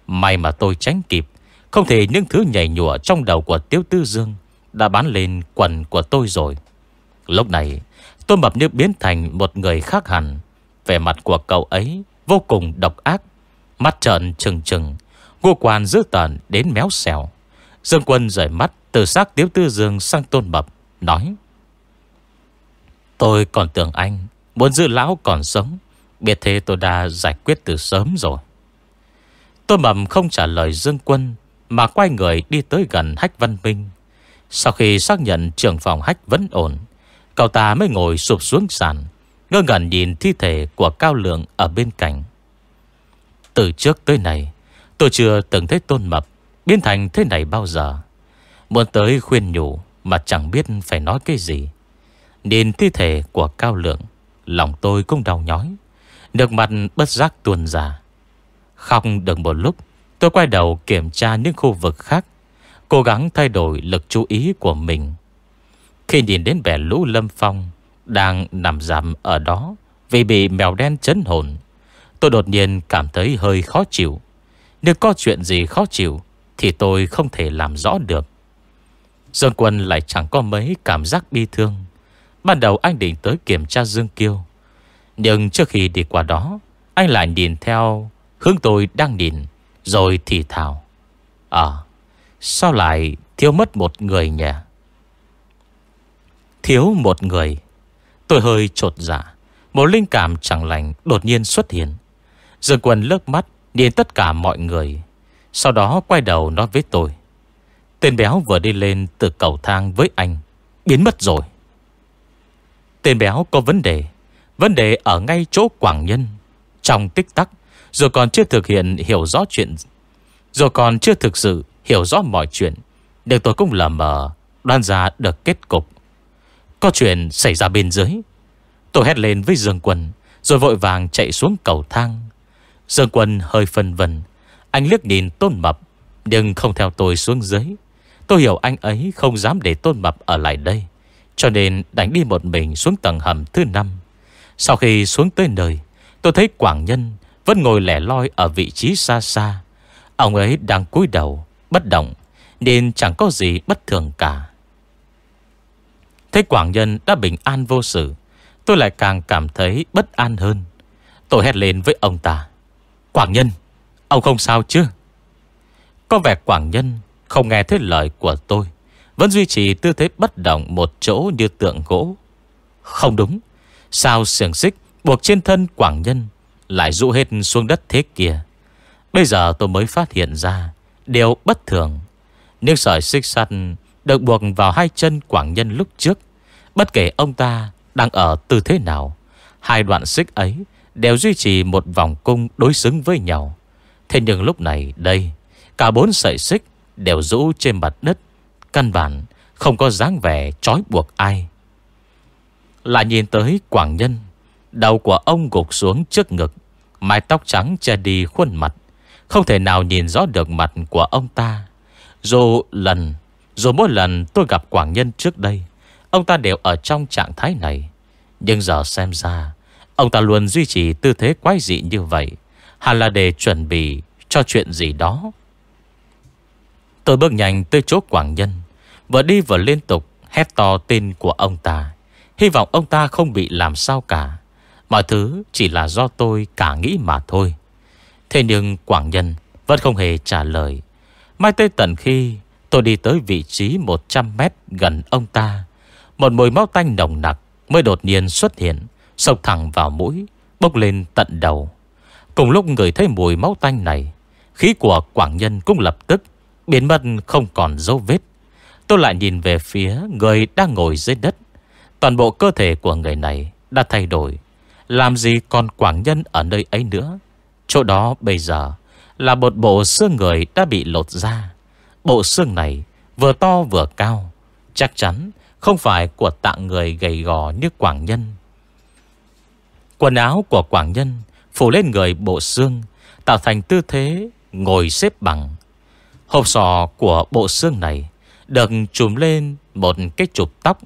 May mà tôi tránh kịp, Không thể những thứ nhảy nhụa trong đầu của tiếu tư dương Đã bắn lên quần của tôi rồi. Lúc này, Tôi mập như biến thành một người khác hẳn. Vẻ mặt của cậu ấy Vô cùng độc ác, Mắt trợn trừng trừng Ngô quan dữ tợn đến méo xèo. Dương quân rời mắt từ xác tiếu tư dương sang tôn mập, Nói, Tôi còn tưởng anh Muốn giữ lão còn sống, Biết thế tôi đã giải quyết từ sớm rồi. Tôn mầm không trả lời Dương Quân, Mà quay người đi tới gần Hách Văn Minh. Sau khi xác nhận trưởng phòng Hách vẫn ổn Cậu ta mới ngồi sụp xuống sàn, Ngơ ngẩn nhìn thi thể của Cao Lượng ở bên cạnh. Từ trước tới nay, Tôi chưa từng thấy Tôn Mập Biến thành thế này bao giờ. Muốn tới khuyên nhủ Mà chẳng biết phải nói cái gì. Nhìn thi thể của Cao Lượng, Lòng tôi cũng đau nhói Nước mặt bất giác tuôn ra. Khóc được một lúc, Tôi quay đầu kiểm tra những khu vực khác, Cố gắng thay đổi lực chú ý của mình. Khi nhìn đến vẻ lũ lâm phong Đang nằm giảm ở đó Vì bị mèo đen chấn hồn, Tôi đột nhiên cảm thấy hơi khó chịu. Nếu có chuyện gì khó chịu Thì tôi không thể làm rõ được. Dương Quân lại chẳng có mấy cảm giác bi thương. Ban đầu anh định tới kiểm tra Dương Kiêu, Nhưng trước khi đi qua đó, Anh lại nhìn theo Hướng tôi đang nhìn, Rồi thì thào À Sao lại thiếu mất một người nhỉ? Thiếu một người. Tôi hơi trột dạ Một linh cảm chẳng lành đột nhiên xuất hiện. Dương Quân lướt mắt, Nhìn tất cả mọi người. Sau đó quay đầu nói với tôi, Tên béo vừa đi lên từ cầu thang với anh, Biến mất rồi. Tên béo có vấn đề Vấn đề ở ngay chỗ Quảng Nhân. Trong tích tắc Rồi còn chưa thực hiện hiểu rõ chuyện Rồi còn chưa thực sự hiểu rõ mọi chuyện để tôi cũng lờ mờ Đoan ra được kết cục. Có chuyện xảy ra bên dưới. Tôi hét lên với Dương Quân, Rồi vội vàng chạy xuống cầu thang. Dương Quân hơi phân vân. Anh liếc nhìn Tôn Mập, Nhưng không theo tôi xuống dưới. Tôi hiểu anh ấy không dám để Tôn Mập ở lại đây, Cho nên đánh đi một mình xuống tầng hầm thứ năm. Sau khi xuống tới nơi, Tôi thấy Quảng Nhân Vẫn ngồi lẻ loi ở vị trí xa xa. Ông ấy đang cúi đầu, Bất động, Nên chẳng có gì bất thường cả. Thấy Quảng Nhân đã bình an vô sự, Tôi lại càng cảm thấy bất an hơn. Tôi hét lên với ông ta, Quảng Nhân, Ông không sao chứ? Có vẻ Quảng Nhân không nghe thấy lời của tôi, Vẫn duy trì tư thế bất động Một chỗ như tượng gỗ. Không đúng, Sao xiềng xích buộc trên thân Quảng Nhân Lại rụ hết xuống đất thế kia? Bây giờ tôi mới phát hiện ra Điều bất thường. Những sợi xích sắt Được buộc vào hai chân Quảng Nhân lúc trước Bất kể ông ta đang ở tư thế nào, Hai đoạn xích ấy Đều duy trì một vòng cung đối xứng với nhau. Thế nhưng lúc này đây, Cả bốn sợi xích đều rũ trên mặt đất, Căn bản không có dáng vẻ trói buộc ai. Lại nhìn tới Quảng Nhân, Đầu của ông gục xuống trước ngực, Mái tóc trắng che đi khuôn mặt, Không thể nào nhìn rõ được mặt của ông ta. Dù lần, Dù mỗi lần tôi gặp Quảng Nhân trước đây Ông ta đều ở trong trạng thái này. Nhưng giờ xem ra, Ông ta luôn duy trì tư thế quái dị như vậy. Hẳn là để chuẩn bị cho chuyện gì đó. Tôi bước nhanh tới chỗ Quảng Nhân, Vừa đi vừa liên tục Hét to tên của ông ta. Hy vọng ông ta không bị làm sao cả. Mọi thứ chỉ là do tôi cả nghĩ mà thôi. Thế nhưng Quảng Nhân Vẫn không hề trả lời. Mai tới tận khi tôi đi tới vị trí 100 mét gần ông ta một mùi máu tanh nồng nặc Mới đột nhiên xuất hiện Sọc thẳng vào mũi, Bốc lên tận đầu. Cùng lúc người thấy mùi máu tanh này, Khí của Quảng Nhân cũng lập tức Biến mất không còn dấu vết. Tôi lại nhìn về phía người đang ngồi dưới đất. Toàn bộ cơ thể của người này đã thay đổi. Làm gì còn quảng nhân ở nơi ấy nữa? Chỗ đó bây giờ Là một bộ xương người đã bị lột ra. Bộ xương này Vừa to vừa cao, Chắc chắn không phải của tạng người gầy gò như quảng nhân. Quần áo của quảng nhân Phủ lên người bộ xương, Tạo thành tư thế ngồi xếp bằng. Hộp sọ của bộ xương này Được trùm lên một cái chụp tóc.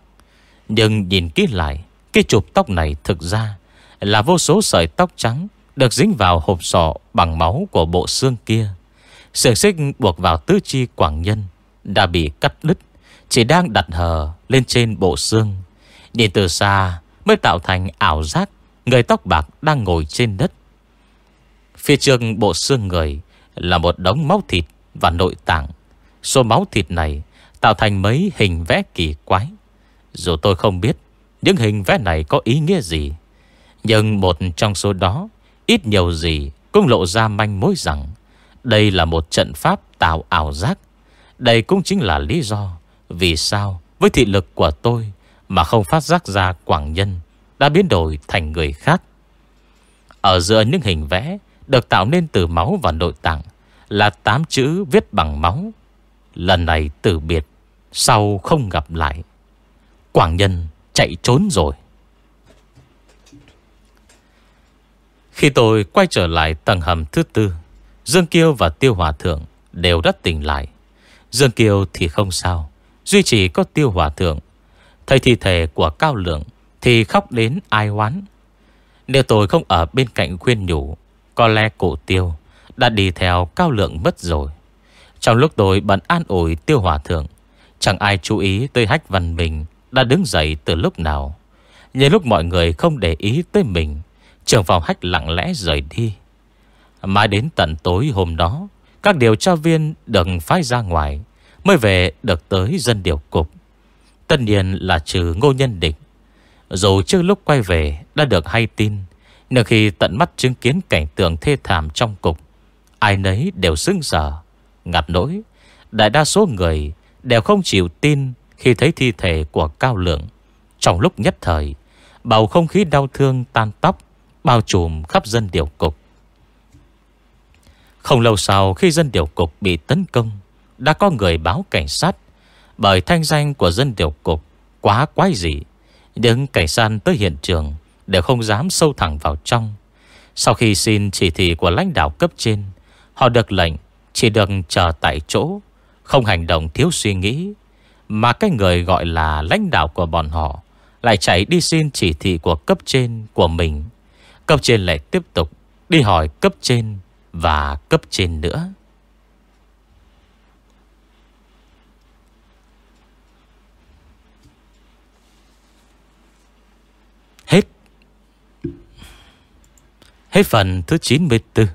Nhưng nhìn kỹ lại, Cái chụp tóc này thực ra Là vô số sợi tóc trắng Được dính vào hộp sọ bằng máu của bộ xương kia. Sợi xích buộc vào tứ chi quảng nhân Đã bị cắt đứt. Chỉ đang đặt hờ lên trên bộ xương Nhìn từ xa Mới tạo thành ảo giác, Người tóc bạc đang ngồi trên đất Phía trước bộ xương người Là một đống máu thịt và nội tạng. Số máu thịt này tạo thành mấy hình vẽ kỳ quái. Dù tôi không biết những hình vẽ này có ý nghĩa gì. Nhưng một trong số đó ít nhiều gì cũng lộ ra manh mối rằng Đây là một trận pháp tạo ảo giác Đây cũng chính là lý do vì sao? Với thị lực của tôi Mà không phát giác ra Quảng Nhân Đã biến đổi thành người khác. Ở giữa những hình vẽ Được tạo nên từ máu và nội tạng Là tám chữ viết bằng máu. Lần này từ biệt, Sau không gặp lại, Quảng Nhân chạy trốn rồi. Khi tôi quay trở lại tầng hầm thứ tư, Dương Kiêu và Tiêu Hòa Thượng Đều đã tỉnh lại. Dương Kiêu thì không sao Duy chỉ có Tiêu Hòa Thượng. Thấy thi thể của Cao Lượng Thì khóc đến ai oán. Nếu tôi không ở bên cạnh khuyên nhủ, Có lẽ cổ Tiêu Đã đi theo Cao Lượng mất rồi. Trong lúc tôi bận an ủi Tiêu Hòa Thượng, Chẳng ai chú ý tới Hách Văn Bình Đã đứng dậy từ lúc nào. Nhưng lúc mọi người không để ý tới mình, Trường phòng hách lặng lẽ rời đi. Mãi đến tận tối hôm đó, Các điều tra viên đừng phái ra ngoài. Mới về được tới dân điều cục. Tất nhiên là trừ ngô nhân địch. Dù trước lúc quay về Đã được hay tin, Nhưng khi tận mắt chứng kiến cảnh tượng thê thảm trong cục, Ai nấy đều sững sở Ngặt nỗi. Đại đa số người đều không chịu tin Khi thấy thi thể của Cao Lượng. Trong lúc nhất thời, Bầu không khí đau thương tan tóc, Bao trùm khắp dân điều cục. Không lâu sau khi dân điều cục bị tấn công đã có người báo cảnh sát. Bởi thanh danh của dân điều cục Quá quái dị Nhưng cảnh sát tới hiện trường Đều không dám sâu thẳng vào trong. Sau khi xin chỉ thị của lãnh đạo cấp trên, Họ được lệnh Chỉ được chờ tại chỗ, Không hành động thiếu suy nghĩ. Mà cái người gọi là lãnh đạo của bọn họ Lại chạy đi xin chỉ thị của cấp trên của mình. Cấp trên lại tiếp tục đi hỏi cấp trên và cấp trên nữa. Hết. Hết phần thứ 94.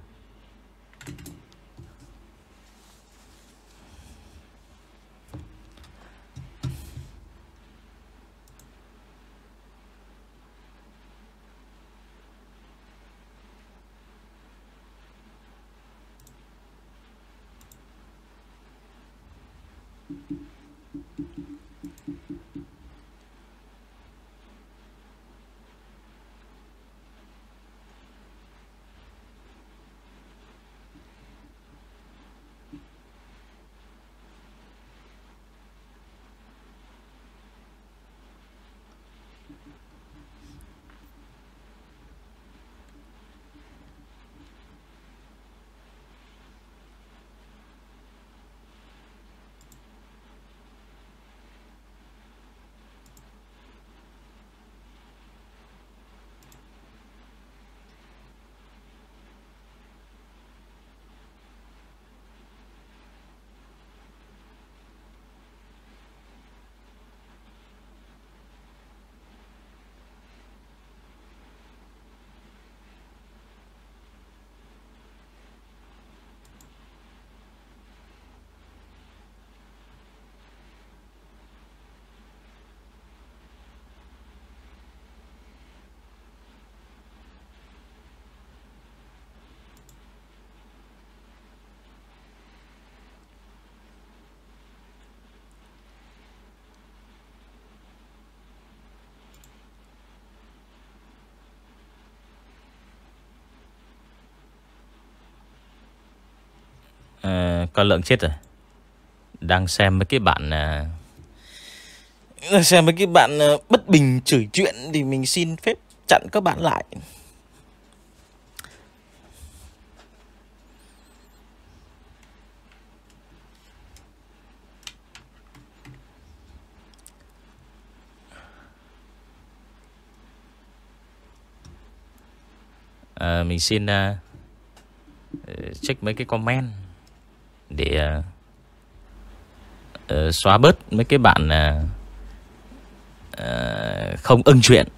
à, con lợn chết rồi. Đang xem mấy cái bạn à, Xem mấy cái bạn à, bất bình chửi chuyện Thì mình xin phép chặn các bạn lại. À, Mình xin uh, check mấy cái comment để uh, xóa bớt mấy cái bạn uh, không ưng chuyện.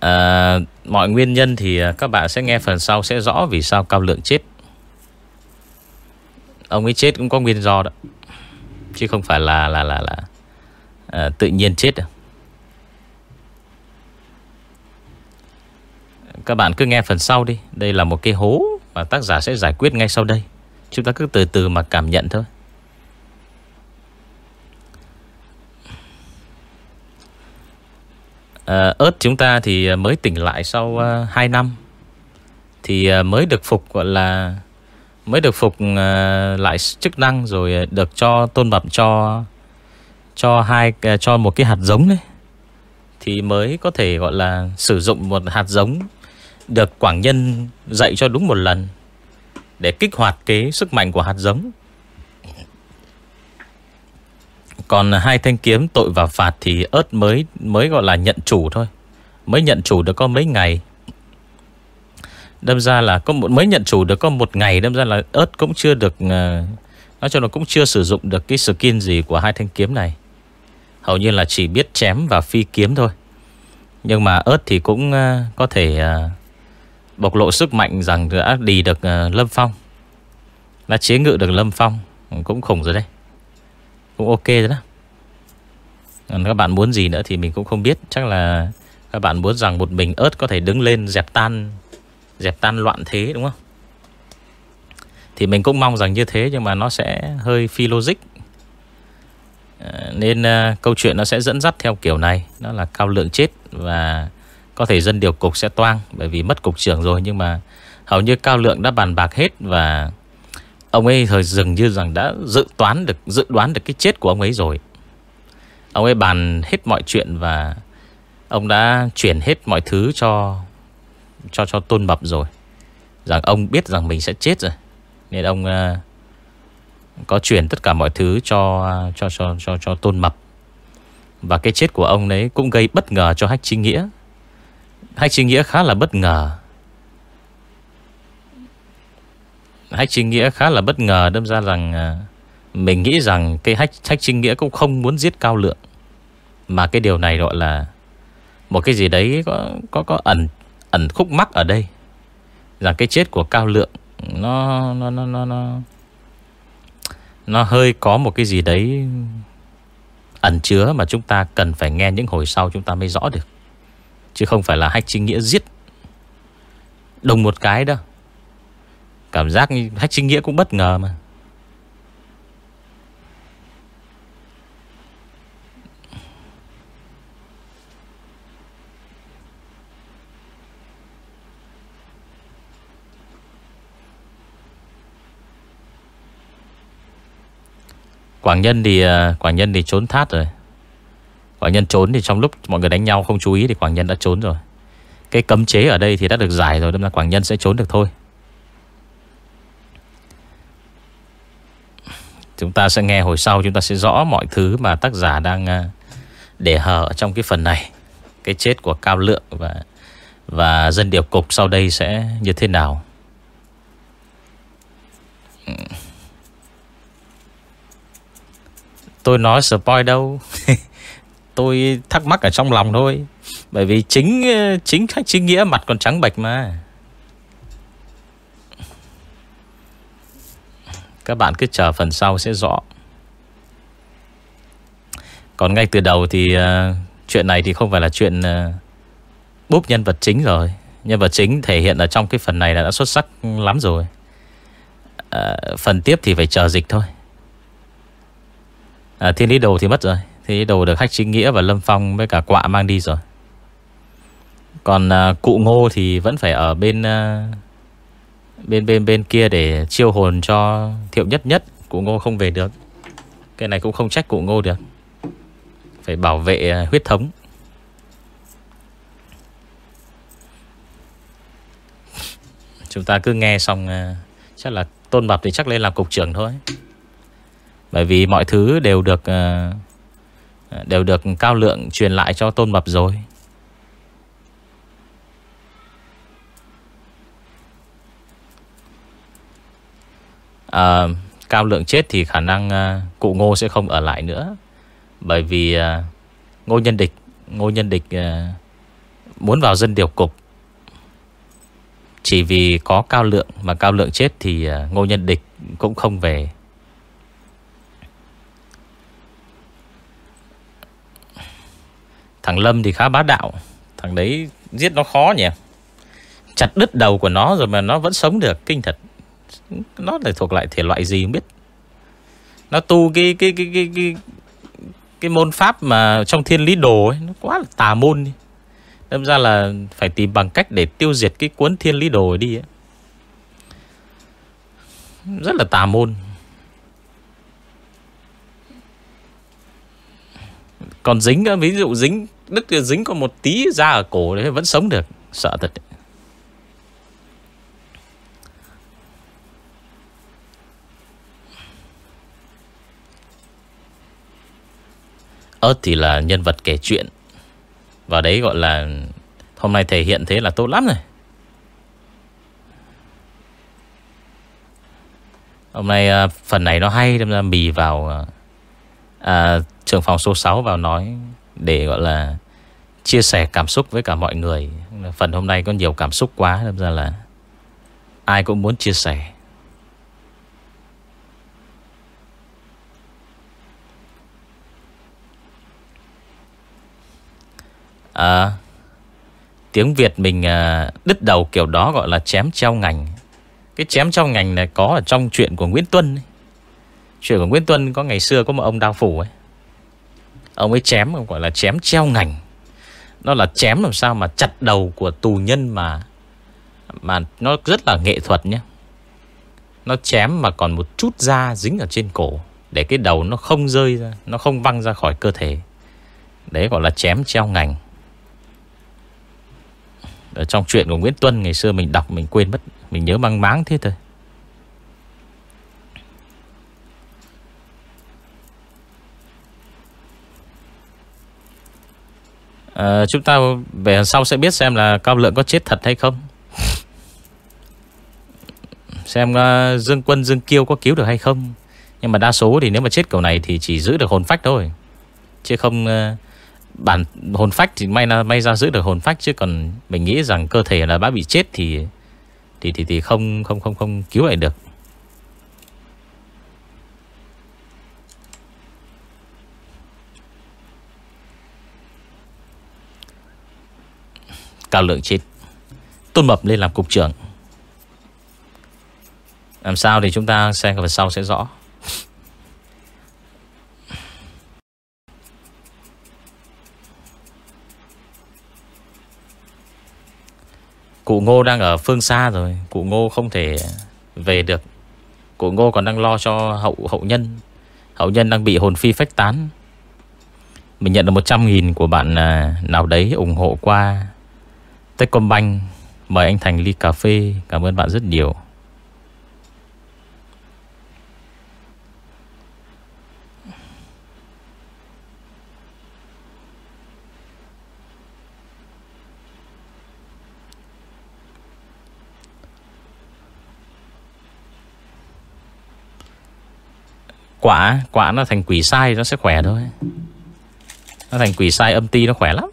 À, mọi nguyên nhân thì các bạn sẽ nghe phần sau sẽ rõ vì sao Cao Lượng chết. Ông ấy chết cũng có nguyên do đó. Chứ không phải là là là là à, tự nhiên chết đâu. Các bạn cứ nghe phần sau đi. Đây là một cái hố mà tác giả sẽ giải quyết ngay sau đây. Chúng ta cứ từ từ mà cảm nhận thôi. Ờ, à, ớt chúng ta thì ờ, mới tỉnh lại sau uh, 2 năm. Thì uh, mới được phục gọi là mới được phục uh, lại chức năng rồi được cho tôn bẩm cho cho hai à, cho một cái hạt giống đấy, thì mới có thể gọi là sử dụng một hạt giống được quảng nhân dạy cho đúng một lần để kích hoạt cái sức mạnh của hạt giống còn hai thanh kiếm tội và phạt thì ớt mới mới gọi là nhận chủ thôi. Mới nhận chủ được có mấy ngày. Đâm ra là có một, mới nhận chủ được có một ngày, đâm ra là ớt cũng chưa được à, nói cho nó cũng chưa sử dụng được cái skin gì của hai thanh kiếm này. Hầu như là chỉ biết chém và phi kiếm thôi. Nhưng mà ớt thì cũng ờ, có thể ờ, bộc lộ sức mạnh rằng đã đi được ờ, Lâm Phong. Đã chế ngự được Lâm Phong ừ, cũng khủng rồi đấy. Cũng ok rồi đó Còn các bạn muốn gì nữa thì mình cũng không biết Chắc là các bạn muốn rằng một mình ớt có thể đứng lên dẹp tan Dẹp tan loạn thế, đúng không Thì mình cũng mong rằng như thế, Nhưng mà nó sẽ hơi phi logic Ờ, nên ờ, câu chuyện nó sẽ dẫn dắt theo kiểu này. Nó là cao lượng chết Và có thể dân điều cục sẽ toang Bởi vì mất cục trưởng rồi. Nhưng mà hầu như cao lượng đã bàn bạc hết Và Ông ấy thời dường như rằng đã dự toán được Dự đoán được cái chết của ông ấy rồi. Ông ấy bàn hết mọi chuyện Và ông đã chuyển hết mọi thứ cho Cho cho tôn mập rồi. Rằng ông biết rằng mình sẽ chết rồi. Nên ông uh, có chuyển tất cả mọi thứ cho Cho cho cho cho tôn mập. Và cái chết của ông đấy Cũng gây bất ngờ cho Hách Chí Nghĩa. Hách Chí Nghĩa khá là bất ngờ. Hách Trinh Nghĩa khá là bất ngờ Đâm ra rằng à, Mình nghĩ rằng cái Hách, Hách Trinh Nghĩa cũng không muốn giết Cao Lượng. Mà cái điều này gọi là Một cái gì đấy có có có ẩn ẩn khúc mắc ở đây. Rằng cái chết của Cao Lượng Nó Nó nó nó nó nó hơi có một cái gì đấy Ẩn chứa mà chúng ta cần phải nghe những hồi sau chúng ta mới rõ được. Chứ không phải là Hách chính Nghĩa giết. Đồng một cái đâu Cảm giác như Hách chính Nghĩa cũng bất ngờ mà. Quảng Nhân thì ờ, Quảng Nhân thì trốn thát rồi. Quảng Nhân trốn thì trong lúc mọi người đánh nhau không chú ý Thì Quảng Nhân đã trốn rồi. Cái cấm chế ở đây thì đã được giải rồi, Đâm là Quảng Nhân sẽ trốn được thôi. Chúng ta sẽ nghe hồi sau, Chúng ta sẽ rõ mọi thứ mà tác giả đang ờ, để hở trong cái phần này. Cái chết của Cao Lượng Và và dân điều cục sau đây sẽ như thế nào? Ừ. Tôi nói spoil đâu. Tôi thắc mắc ở trong lòng thôi. Bởi vì chính ờ, chính khách chính nghĩa mặt còn trắng bạch mà. Các bạn cứ chờ phần sau sẽ rõ. Còn ngay từ đầu thì uh, Chuyện này thì không phải là chuyện uh, Búp nhân vật chính rồi. Nhân vật chính thể hiện ở trong cái phần này là đã xuất sắc lắm rồi. Uh, Phần tiếp thì phải chờ dịch thôi à, Thiên lý đồ thì mất rồi. Thiên lý đồ được khách chính nghĩa và Lâm Phong Với cả quạ mang đi rồi. Còn à, cụ ngô thì vẫn phải ở bên à, bên bên bên kia để chiêu hồn cho thiệu nhất nhất. Cụ ngô không về được. Cái này cũng không trách cụ ngô được. Phải bảo vệ à, huyết thống. Chúng ta cứ nghe xong à, chắc là tôn bập thì chắc lên làm cục trưởng thôi bởi vì mọi thứ đều được ờ, đều được cao lượng truyền lại cho tôn mập rồi. À, Cao lượng chết thì khả năng ờ, cụ ngô sẽ không ở lại nữa. Bởi vì Ngô Nhân Địch Ngô Nhân Địch Muốn vào dân điều cục. Chỉ vì có cao lượng Mà cao lượng chết thì Ngô Nhân Địch cũng không về. Thằng Lâm thì khá bá đạo. Thằng đấy giết nó khó nhỉ? Chặt đứt đầu của nó rồi mà nó vẫn sống được Kinh thật. Nó là thuộc lại thể loại gì không biết. Nó tu cái cái cái cái cái, cái môn pháp mà trong thiên lý đồ ấy Nó quá là tà môn đi. Đâm ra là phải tìm bằng cách để tiêu diệt cái cuốn thiên lý đồ đi ấy. Rất là tà môn. Còn dính ví dụ dính đứt dính có một tí da ở cổ đấy Vẫn sống được. Sợ thật đấy. Ớt thì là nhân vật kể chuyện. Và đấy gọi là Hôm nay thể hiện thế là tốt lắm rồi Hôm nay à, phần này nó hay Đâm ra mì vào à, à Trường phòng số 6 vào nói. Để gọi là Chia sẻ cảm xúc với cả mọi người. Phần hôm nay có nhiều cảm xúc quá nên ra là Ai cũng muốn chia sẻ. À, Tiếng Việt mình à, đứt đầu kiểu đó gọi là chém treo ngành. Cái chém treo ngành này có ở trong chuyện của Nguyễn Tuân ấy. Chuyện của Nguyễn Tuân có ngày xưa có một ông đao phủ ấy. Ông ấy chém gọi là chém treo ngành. Nó là chém làm sao mà chặt đầu của tù nhân mà Mà nó rất là nghệ thuật nhé. Nó chém mà còn một chút da dính ở trên cổ, Để cái đầu nó không rơi ra, Nó không văng ra khỏi cơ thể. Đấy gọi là chém treo ngành. Ở trong chuyện của Nguyễn Tuân, ngày xưa mình đọc mình quên mất, Mình nhớ mang máng thế thôi. À, Chúng ta về sau sẽ biết xem là Cao Lượng có chết thật hay không. Xem uh, Dương Quân Dương Kiêu có cứu được hay không. Nhưng mà đa số thì nếu mà chết kiểu này Thì chỉ giữ được hồn phách thôi. Chứ không uh, bản hồn phách thì may là may ra giữ được hồn phách. Chứ còn mình nghĩ rằng cơ thể là đã bị chết thì thì thì thì không không không không cứu lại được. Cao lượng chết Tôn Mập lên làm cục trưởng. Làm sao thì chúng ta xem phần sau sẽ rõ. Cụ Ngô đang ở phương xa rồi. Cụ Ngô không thể về được. Cụ Ngô còn đang lo cho hậu hậu nhân. Hậu nhân đang bị hồn phi phách tán. Mình nhận được 100.000 của bạn à, nào đấy ủng hộ qua. Techcombank Mời anh Thành ly cà phê. Cảm ơn bạn rất nhiều. Quả Quả nó thành quỷ sai, Nó sẽ khỏe thôi. Nó thành quỷ sai, âm ti nó khỏe lắm.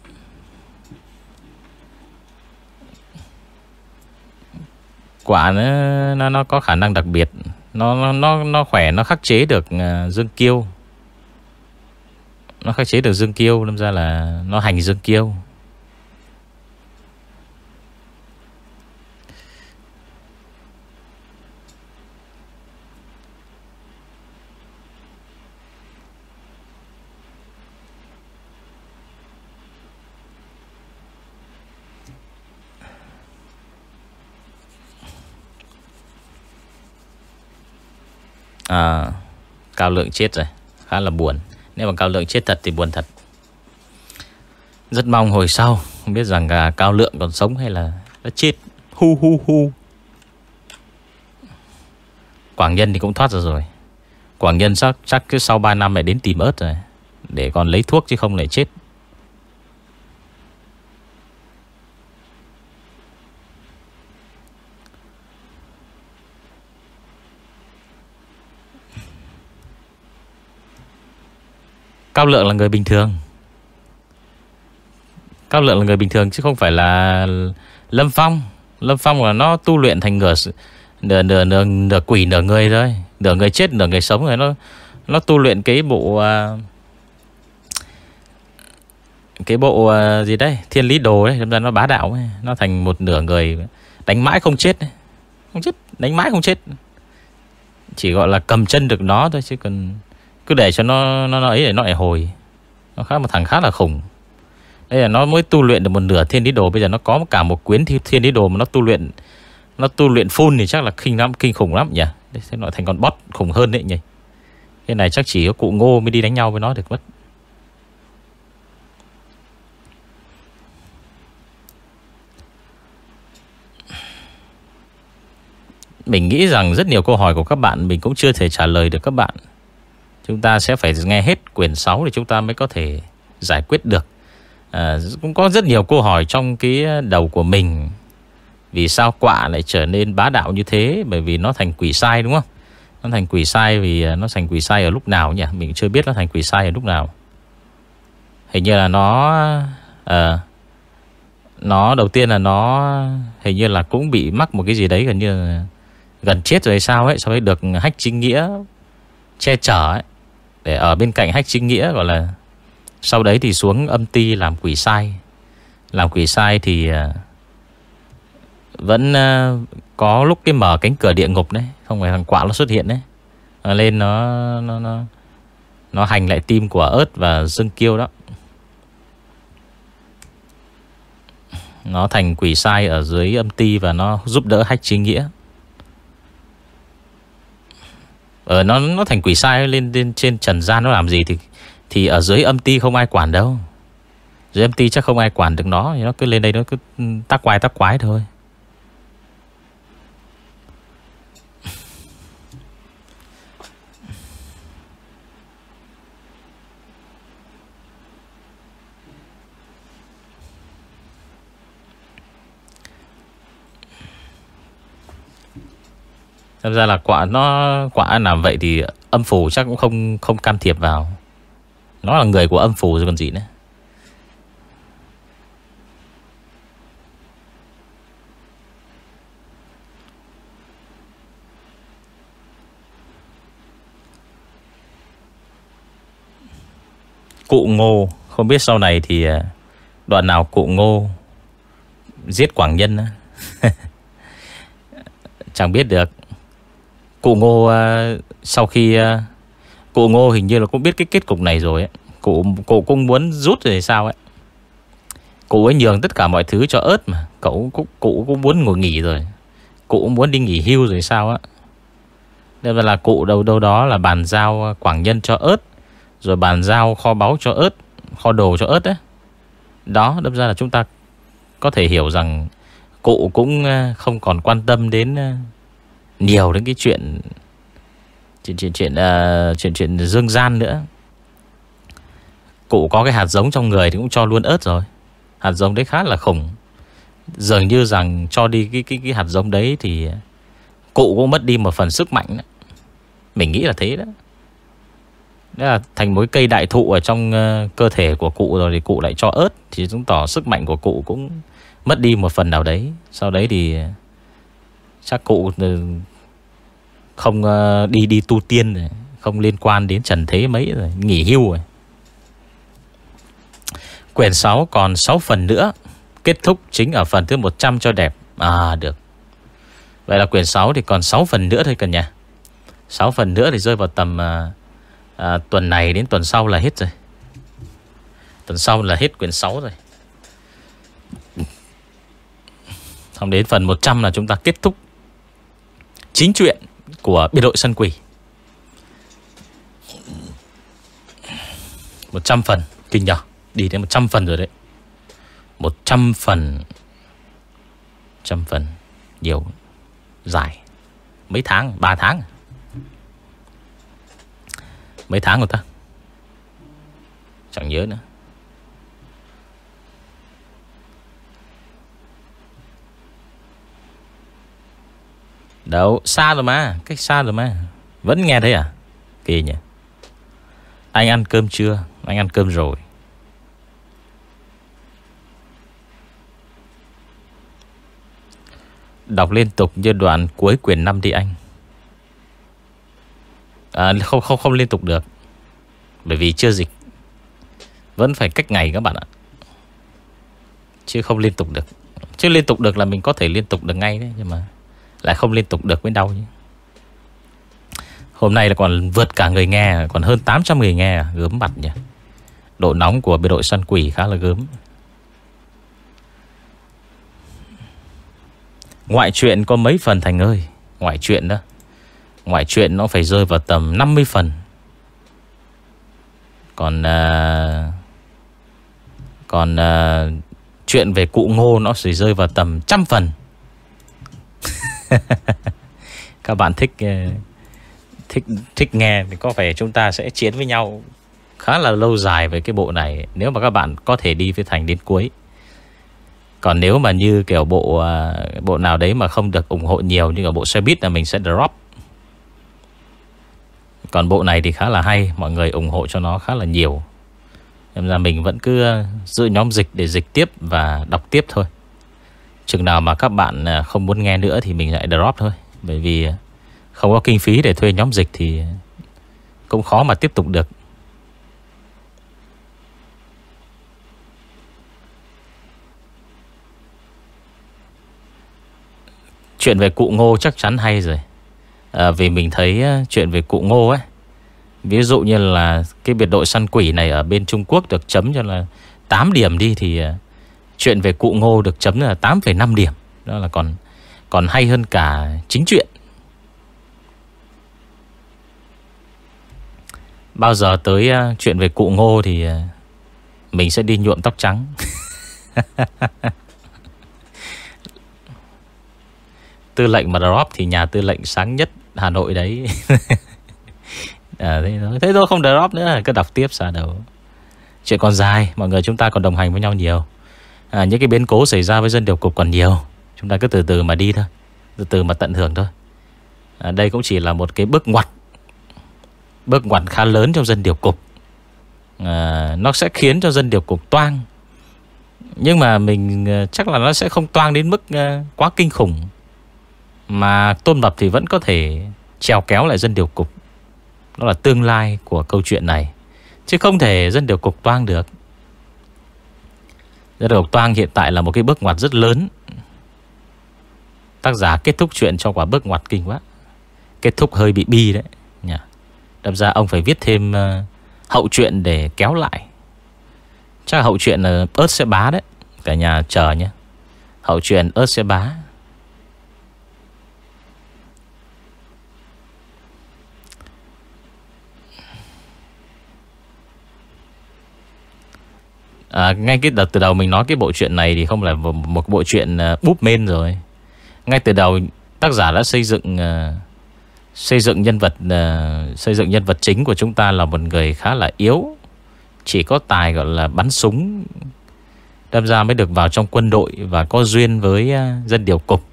Quả nó, nó, nó có khả năng đặc biệt. Nó nó nó khỏe Nó khắc chế được à, dương kiêu. Nó khắc chế được dương kiêu Lâm ra là nó hành dương kiêu. À, Cao lượng chết rồi Khá là buồn. Nếu mà Cao lượng chết thật thì buồn thật. Rất mong hồi sau Không biết rằng à, Cao lượng còn sống hay là Đã chết. Hu hu hu. Quảng Nhân thì cũng thoát ra rồi. Quảng Nhân chắc, chắc cứ sau 3 năm lại đến tìm ớt rồi Để còn lấy thuốc chứ không lại chết. Cao Lượng là người bình thường. Cao Lượng là người bình thường Chứ không phải là Lâm Phong. Lâm Phong là nó tu luyện thành nửa Nửa, nửa, nửa, nửa quỷ nửa người thôi. Nửa người chết nửa người sống rồi Nó nó tu luyện cái bộ uh, Cái bộ uh, gì đấy Thiên lý đồ đấy Nó bá đạo ấy. Nó thành một nửa người Đánh mãi không chết Không chết Đánh mãi không chết. Chỉ gọi là cầm chân được nó thôi Chứ cần cứ để cho nó Nó, nó ấy để nó lại hồi. Nó khá một thằng khá là khủng. Đây là nó mới tu luyện được một nửa thiên lý đồ Bây giờ nó có cả một quyến thiên lý đồ Mà nó tu luyện Nó tu luyện full thì chắc là kinh lắm Kinh khủng lắm nhỉ? Thế nó thành con bot khủng hơn đấy nhỉ? Cái này chắc chỉ có cụ ngô mới đi đánh nhau với nó được mất. Mình nghĩ rằng rất nhiều câu hỏi của các bạn Mình cũng chưa thể trả lời được các bạn. Chúng ta sẽ phải nghe hết quyển 6 Để chúng ta mới có thể giải quyết được. À, Cũng có rất nhiều câu hỏi Trong cái đầu của mình. Vì sao quạ lại trở nên bá đạo như thế? Bởi vì nó thành quỷ sai đúng không? Nó thành quỷ sai vì à, nó thành quỷ sai ở lúc nào nhỉ? Mình chưa biết nó thành quỷ sai ở lúc nào. Hình như là nó à, Nó đầu tiên là nó Hình như là cũng bị mắc một cái gì đấy Gần như là gần chết rồi hay sao ấy Sau đấy được hách chính nghĩa Che chở ấy. Để ở bên cạnh hách chính nghĩa gọi là Sau đấy thì xuống âm ti làm quỷ sai. Làm quỷ sai thì à, Vẫn à, Có lúc cái mở cánh cửa địa ngục đấy Không phải thằng quạ nó xuất hiện đấy. Nó Lên nó nó, nó nó hành lại tim của ớt và dương kiêu đó. Nó thành quỷ sai ở dưới âm ti Và nó giúp đỡ hách chính nghĩa. Ờ nó nó thành quỷ sai lên, lên trên trần gian nó làm gì thì thì ở dưới âm ti không ai quản đâu. Dưới âm ti chắc không ai quản được nó, nó cứ lên đây nó cứ ừ, tác quái tác quái thôi. Xem ra là quả nó, quả làm vậy thì âm phủ chắc cũng không không can thiệp vào. Nó là người của âm phủ rồi còn gì nữa. Cụ Ngô, Không biết sau này thì à, Đoạn nào cụ Ngô Giết Quảng Nhân Chẳng biết được Cụ Ngô uh, sau khi uh, cụ Ngô hình như là cũng biết cái kết cục này rồi ấy. Cụ cụ cũng muốn rút rồi sao ấy. Cụ ấy nhường tất cả mọi thứ cho ớt mà. Cậu cũng cụ cũng muốn ngồi nghỉ rồi. Cụ cũng muốn đi nghỉ hưu rồi sao á. Nên là cụ đâu đâu đó là bàn giao quảng nhân cho ớt. Rồi bàn giao kho báu cho ớt. Kho đồ cho ớt ấy. Đó đâm ra là chúng ta có thể hiểu rằng cụ cũng à, không còn quan tâm đến nhiều đến cái chuyện chuyện chuyện chuyện uh, chuyện chuyện dương gian nữa. Cụ có cái hạt giống trong người thì cũng cho luôn ớt rồi. Hạt giống đấy khá là khủng. Dường như rằng cho đi cái cái cái hạt giống đấy thì cụ cũng mất đi một phần sức mạnh đó. Mình nghĩ là thế đó. Đấy là thành mối cây đại thụ ở trong uh, cơ thể của cụ rồi thì cụ lại cho ớt thì chứng tỏ sức mạnh của cụ cũng mất đi một phần nào đấy. Sau đấy thì chắc cụ ừ, không ờ, đi đi tu tiên rồi Không liên quan đến trần thế mấy rồi Nghỉ hưu rồi. Quyển 6 còn 6 phần nữa Kết thúc chính ở phần thứ 100 cho đẹp. À được. Vậy là quyển 6 thì còn 6 phần nữa thôi cần nhà 6 phần nữa thì rơi vào tầm à, à, Tuần này đến tuần sau là hết rồi. Tuần sau là hết quyển 6 rồi. Xong đến phần 100 là chúng ta kết thúc Chính chuyện của biệt đội sân quỷ 100 phần, Kinh nhờ. Đi đến 100 phần rồi đấy. 100 phần 100 phần, Nhiều, Dài. Mấy tháng? 3 tháng. Mấy tháng rồi ta? Chẳng nhớ nữa. Đâu xa rồi mà Cách xa rồi mà. Vẫn nghe thấy à? Kỳ nhỉ. Anh ăn cơm chưa? Anh ăn cơm rồi. Đọc liên tục như đoạn cuối quyển 5 đi anh. À, Không không không liên tục được. Bởi vì chưa dịch. Vẫn phải cách ngày các bạn ạ. Chứ không liên tục được. Chứ liên tục được là mình có thể liên tục được ngay đấy Nhưng mà lại không liên tục được với đâu nhé. Hôm nay là còn vượt cả người nghe Còn hơn 800 người nghe Gớm mặt nhỉ. Độ nóng của biệt đội săn quỷ khá là gớm. Ngoại truyện có mấy phần Thành ơi? Ngoại truyện đó. Ngoại truyện nó phải rơi vào tầm 50 phần. Còn uh, Còn uh, Chuyện về cụ ngô nó chỉ rơi vào tầm trăm phần. Các bạn thích ờ, Thích thích nghe Thì có vẻ chúng ta sẽ chiến với nhau Khá là lâu dài về cái bộ này. Nếu mà các bạn có thể đi với Thành đến cuối. Còn nếu mà như kiểu bộ ờ, bộ nào đấy mà không được ủng hộ nhiều như ở bộ xe buýt là mình sẽ drop. Còn bộ này thì khá là hay, Mọi người ủng hộ cho nó khá là nhiều. Nên ra mình vẫn cứ ờ, giữ nhóm dịch để dịch tiếp và đọc tiếp thôi. Chừng nào mà các bạn à, không muốn nghe nữa thì mình lại drop thôi. Bởi vì không có kinh phí để thuê nhóm dịch thì cũng khó mà tiếp tục được. Chuyện về cụ ngô chắc chắn hay rồi. À, Vì mình thấy à, chuyện về cụ ngô ấy Ví dụ như là Cái biệt đội săn quỷ này ở bên Trung Quốc Được chấm cho là 8 điểm đi Thì à, chuyện về cụ ngô được chấm là 8,5 điểm. Đó là còn còn hay hơn cả chính chuyện. Bao giờ tới à, chuyện về cụ ngô thì à, Mình sẽ đi nhuộm tóc trắng. Tư lệnh mà drop thì nhà tư lệnh sáng nhất Hà Nội đấy. À, thế, thôi. thế thôi không drop nữa Cứ đọc tiếp xa đầu. Chuyện còn dài Mọi người chúng ta còn đồng hành với nhau nhiều à, Những cái biến cố xảy ra với dân điều cục còn nhiều. Chúng ta cứ từ từ mà đi thôi. Từ từ mà tận hưởng thôi. À, Đây cũng chỉ là một cái bước ngoặt. Bước ngoặt khá lớn trong dân điều cục. À, Nó sẽ khiến cho dân điều cục toang. Nhưng mà mình à, chắc là nó sẽ không toang đến mức à, quá kinh khủng. Mà Tôn Mập thì vẫn có thể trèo kéo lại dân điều cục. Đó là tương lai của câu chuyện này. Chứ không thể dân điều cục toang được. Dạ Dân độc toang hiện tại là một cái bước ngoặt rất lớn. Tác giả kết thúc chuyện cho quả bước ngoặt kinh quá. Kết thúc hơi bị bi đấy nhỉ. Đâm ra ông phải viết thêm uh, hậu chuyện để kéo lại. Chắc là hậu chuyện là ớt sẽ bá đấy. Cả nhà chờ nhé. Hậu chuyện ớt sẽ bá. À, Ngay cái đợt từ đầu mình nói cái bộ truyện này Thì không là một, một bộ truyện uh, à, búp men rồi. Ngay từ đầu tác giả đã xây dựng uh, Xây dựng nhân vật uh, Xây dựng nhân vật chính của chúng ta Là một người khá là yếu. Chỉ có tài gọi là bắn súng Đâm ra mới được vào trong quân đội Và có duyên với uh, dân điều cục.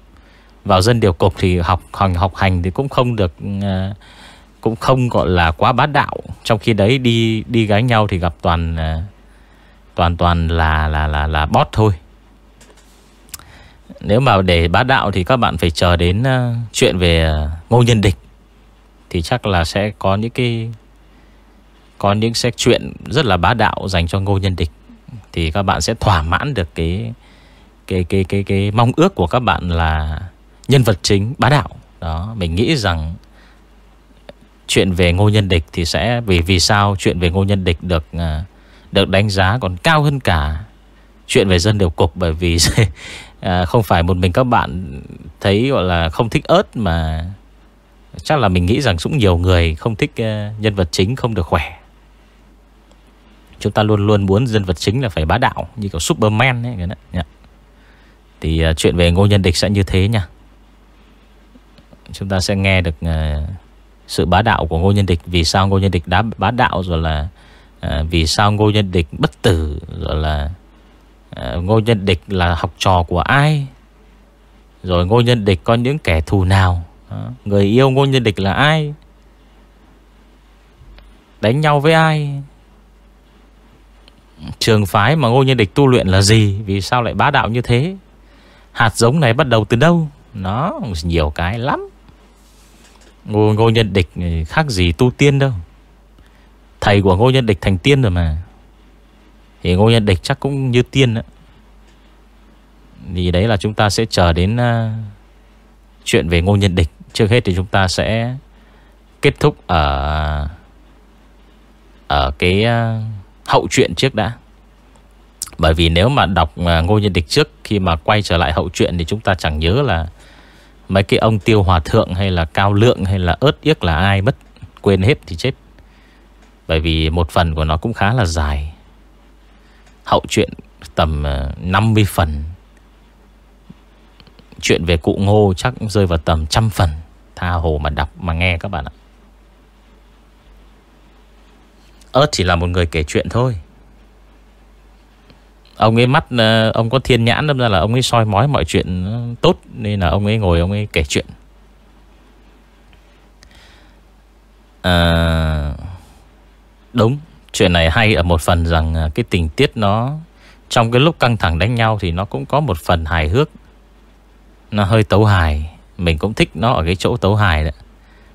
Vào dân điều cục thì học hành học hành thì cũng không được uh, cũng không gọi là quá bá đạo. Trong khi đấy đi đi gái nhau thì gặp toàn uh, toàn toàn là là là là bot thôi. Nếu mà để bá đạo thì các bạn phải chờ đến uh, chuyện về uh, Ngô Nhân Địch thì chắc là sẽ có những cái có những sách chuyện rất là bá đạo dành cho Ngô Nhân Địch thì các bạn sẽ thỏa mãn được cái cái cái cái cái mong ước của các bạn là nhân vật chính bá đạo. Đó, mình nghĩ rằng chuyện về Ngô Nhân Địch thì sẽ vì vì sao chuyện về Ngô Nhân Địch được uh, được đánh giá còn cao hơn cả chuyện về dân điều cục bởi vì à, không phải một mình các bạn thấy gọi là không thích ớt mà chắc là mình nghĩ rằng cũng nhiều người không thích uh, nhân vật chính không được khỏe. Chúng ta luôn luôn muốn nhân vật chính là phải bá đạo như kiểu Superman ấy. Cái đó. Thì uh, chuyện về Ngô Nhân Địch sẽ như thế nha. Chúng ta sẽ nghe được uh, sự bá đạo của Ngô Nhân Địch Vì sao Ngô Nhân Địch đã bá đạo rồi là à, Vì sao Ngô Nhân Địch bất tử Rồi là à, Ngô Nhân Địch là học trò của ai? Rồi Ngô Nhân Địch có những kẻ thù nào. À, người yêu Ngô Nhân Địch là ai? Đánh nhau với ai? Trường phái mà Ngô Nhân Địch tu luyện là gì? Vì sao lại bá đạo như thế? Hạt giống này bắt đầu từ đâu? Nó nhiều cái lắm. Ngô, Ngô Nhân Địch khác gì tu tiên đâu. Thầy của Ngô Nhân Địch thành tiên rồi mà. Thì Ngô Nhân Địch chắc cũng như tiên đó. Thì đấy là chúng ta sẽ chờ đến uh, Chuyện về ngô nhân địch. Trước hết thì chúng ta sẽ Kết thúc ở Ở cái uh, Hậu truyện trước đã. Bởi vì nếu mà đọc uh, ngô nhân địch trước Khi mà quay trở lại hậu truyện Thì chúng ta chẳng nhớ là Mấy cái ông tiêu hòa thượng hay là cao lượng Hay là ớt yếc là ai mất Quên hết thì chết. Bởi vì một phần của nó cũng khá là dài. Hậu truyện tầm ờ, 50 phần. Chuyện về cụ ngô chắc rơi vào tầm trăm phần. Tha hồ mà đọc mà nghe các bạn ạ. Ơt chỉ là một người kể chuyện thôi. Ông ấy mắt ờ, Ông có thiên nhãn Đâm ra là ông ấy soi mói mọi chuyện ờ, tốt Nên là ông ấy ngồi ông ấy kể chuyện. À, Đúng Chuyện này hay ở một phần rằng à, Cái tình tiết nó Trong cái lúc căng thẳng đánh nhau Thì nó cũng có một phần hài hước. Nó hơi tấu hài Mình cũng thích nó ở cái chỗ tấu hài đấy.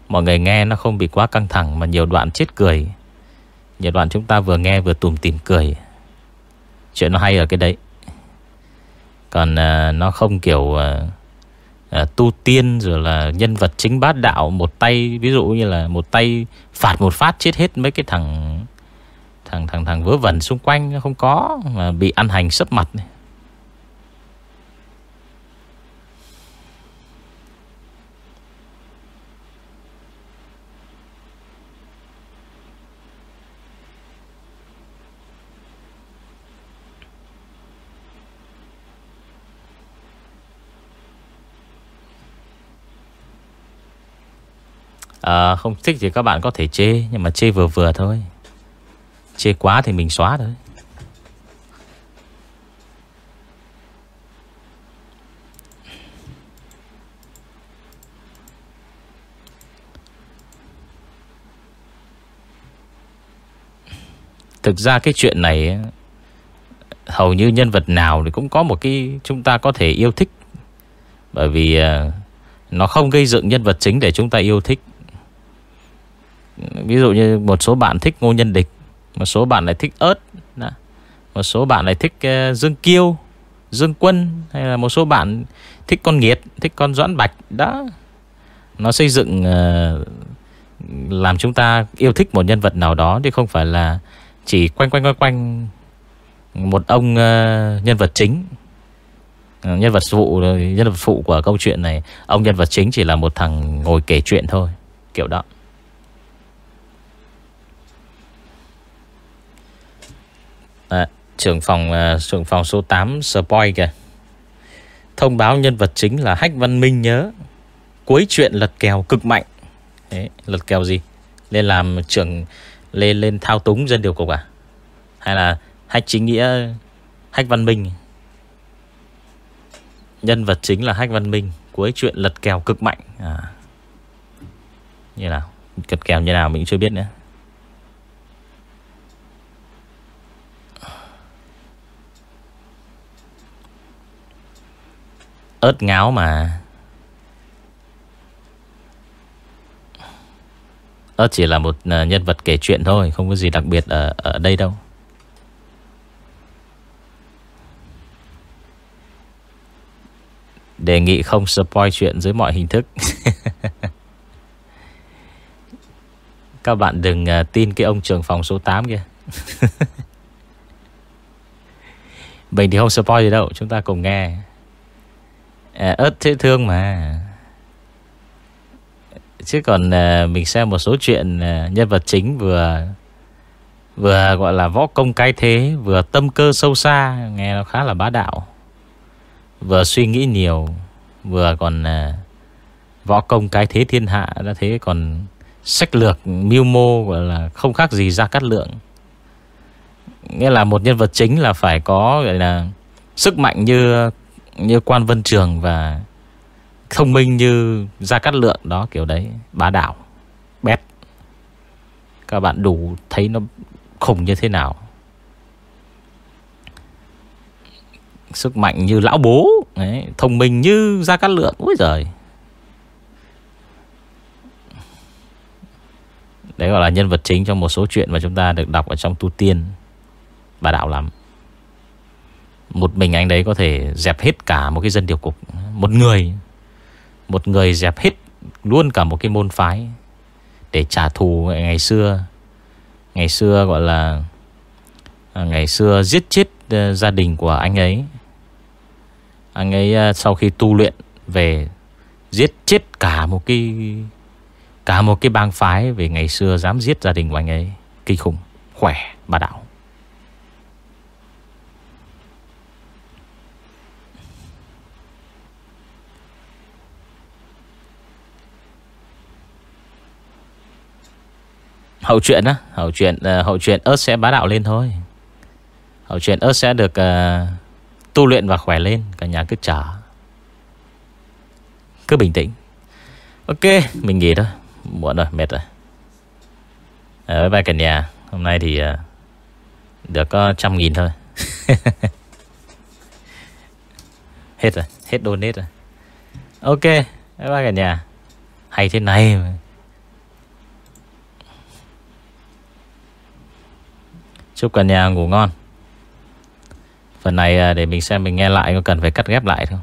Mọi người nghe nó không bị quá căng thẳng Mà nhiều đoạn chết cười. Nhiều đoạn chúng ta vừa nghe vừa tùm tìm cười. Chuyện nó hay ở cái đấy. Còn uh, nó không kiểu uh, À, tu tiên, Rồi là nhân vật chính bát đạo, Một tay, ví dụ như là Một tay phạt một phát chết hết mấy cái thằng Thằng thằng thằng vớ vẩn xung quanh, Không có, Mà bị ăn hành sấp mặt này. À, Không thích thì các bạn có thể chê Nhưng mà chê vừa vừa thôi. Chê quá thì mình xóa thôi. Thực ra cái chuyện này Hầu như nhân vật nào thì cũng có một cái Chúng ta có thể yêu thích. Bởi vì ờ, Nó không gây dựng nhân vật chính để chúng ta yêu thích. Ví dụ như một số bạn thích Ngô Nhân Địch Một số bạn lại thích ớt đó. Một số bạn lại thích uh, Dương Kiêu Dương Quân Hay là một số bạn thích con Nghiệt Thích con Doãn Bạch Đó. Nó xây dựng uh, Làm chúng ta yêu thích một nhân vật nào đó Chứ không phải là Chỉ quanh quanh quanh quanh Một ông uh, nhân vật chính. Nhân vật phụ Nhân vật phụ của câu chuyện này Ông nhân vật chính chỉ là một thằng ngồi kể chuyện thôi Kiểu đó. À, trưởng phòng uh, trưởng phòng số 8 spoil kìa. Thông báo nhân vật chính là Hách Văn Minh nhớ. Cuối chuyện lật kèo cực mạnh. Đấy, lật kèo gì? Lên làm trưởng lên lên thao túng dân điều cục à? Hay là Hách chính nghĩa Hách Văn Minh? Nhân vật chính là Hách Văn Minh. Cuối chuyện lật kèo cực mạnh. À. Như nào? Cật kèo như nào mình chưa biết nữa. Ớt ngáo mà. Ớt chỉ là một ờ, nhân vật kể chuyện thôi Không có gì đặc biệt ở, ở đây đâu. Đề nghị không spoil chuyện dưới mọi hình thức. Các bạn đừng ờ, tin cái ông trưởng phòng số 8 kia. Mình thì không spoil gì đâu Chúng ta cùng nghe à, ớt dễ thương mà. Chứ còn à, mình xem một số chuyện à, nhân vật chính vừa vừa gọi là võ công cái thế vừa tâm cơ sâu xa nghe nó khá là bá đạo vừa suy nghĩ nhiều vừa còn à, võ công cái thế thiên hạ đã thế còn sách lược mưu mô gọi là không khác gì ra cắt lượng. Nghĩa là một nhân vật chính là phải có gọi là sức mạnh như như quan vân trường và thông minh như gia cát lượng đó kiểu đấy bá đạo bét. Các bạn đủ thấy nó khủng như thế nào. Sức mạnh như lão bố đấy, thông minh như gia cát lượng úi giời. Đấy gọi là nhân vật chính trong một số chuyện mà chúng ta được đọc ở trong tu tiên. Bà đạo lắm. Một mình anh đấy có thể dẹp hết cả một cái dân điều cục. Một người Một người dẹp hết luôn cả một cái môn phái Để trả thù ngày xưa. Ngày xưa gọi là à, Ngày xưa giết chết à, gia đình của anh ấy. Anh ấy à, sau khi tu luyện về Giết chết cả một cái Cả một cái bang phái Về ngày xưa dám giết gia đình của anh ấy Kinh khủng, khỏe, bà đạo. Hậu chuyện á Hậu chuyện uh, hậu chuyện ớt sẽ bá đạo lên thôi. Hậu chuyện ớt sẽ được uh, Tu luyện và khỏe lên Cả nhà cứ chờ. Cứ bình tĩnh. Ok mình nghỉ thôi. Muộn rồi mệt rồi. À, Bye bye cả nhà. Hôm nay thì uh, Được có trăm nghìn thôi. Hết rồi Hết donate rồi. Ok Bye bye cả nhà. Hay thế này mà. Chúc cả nhà ngủ ngon. Phần này à, để mình xem mình nghe lại Có cần phải cắt ghép lại không?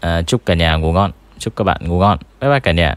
À, Chúc cả nhà ngủ ngon. Chúc các bạn ngủ ngon. Bye bye cả nhà.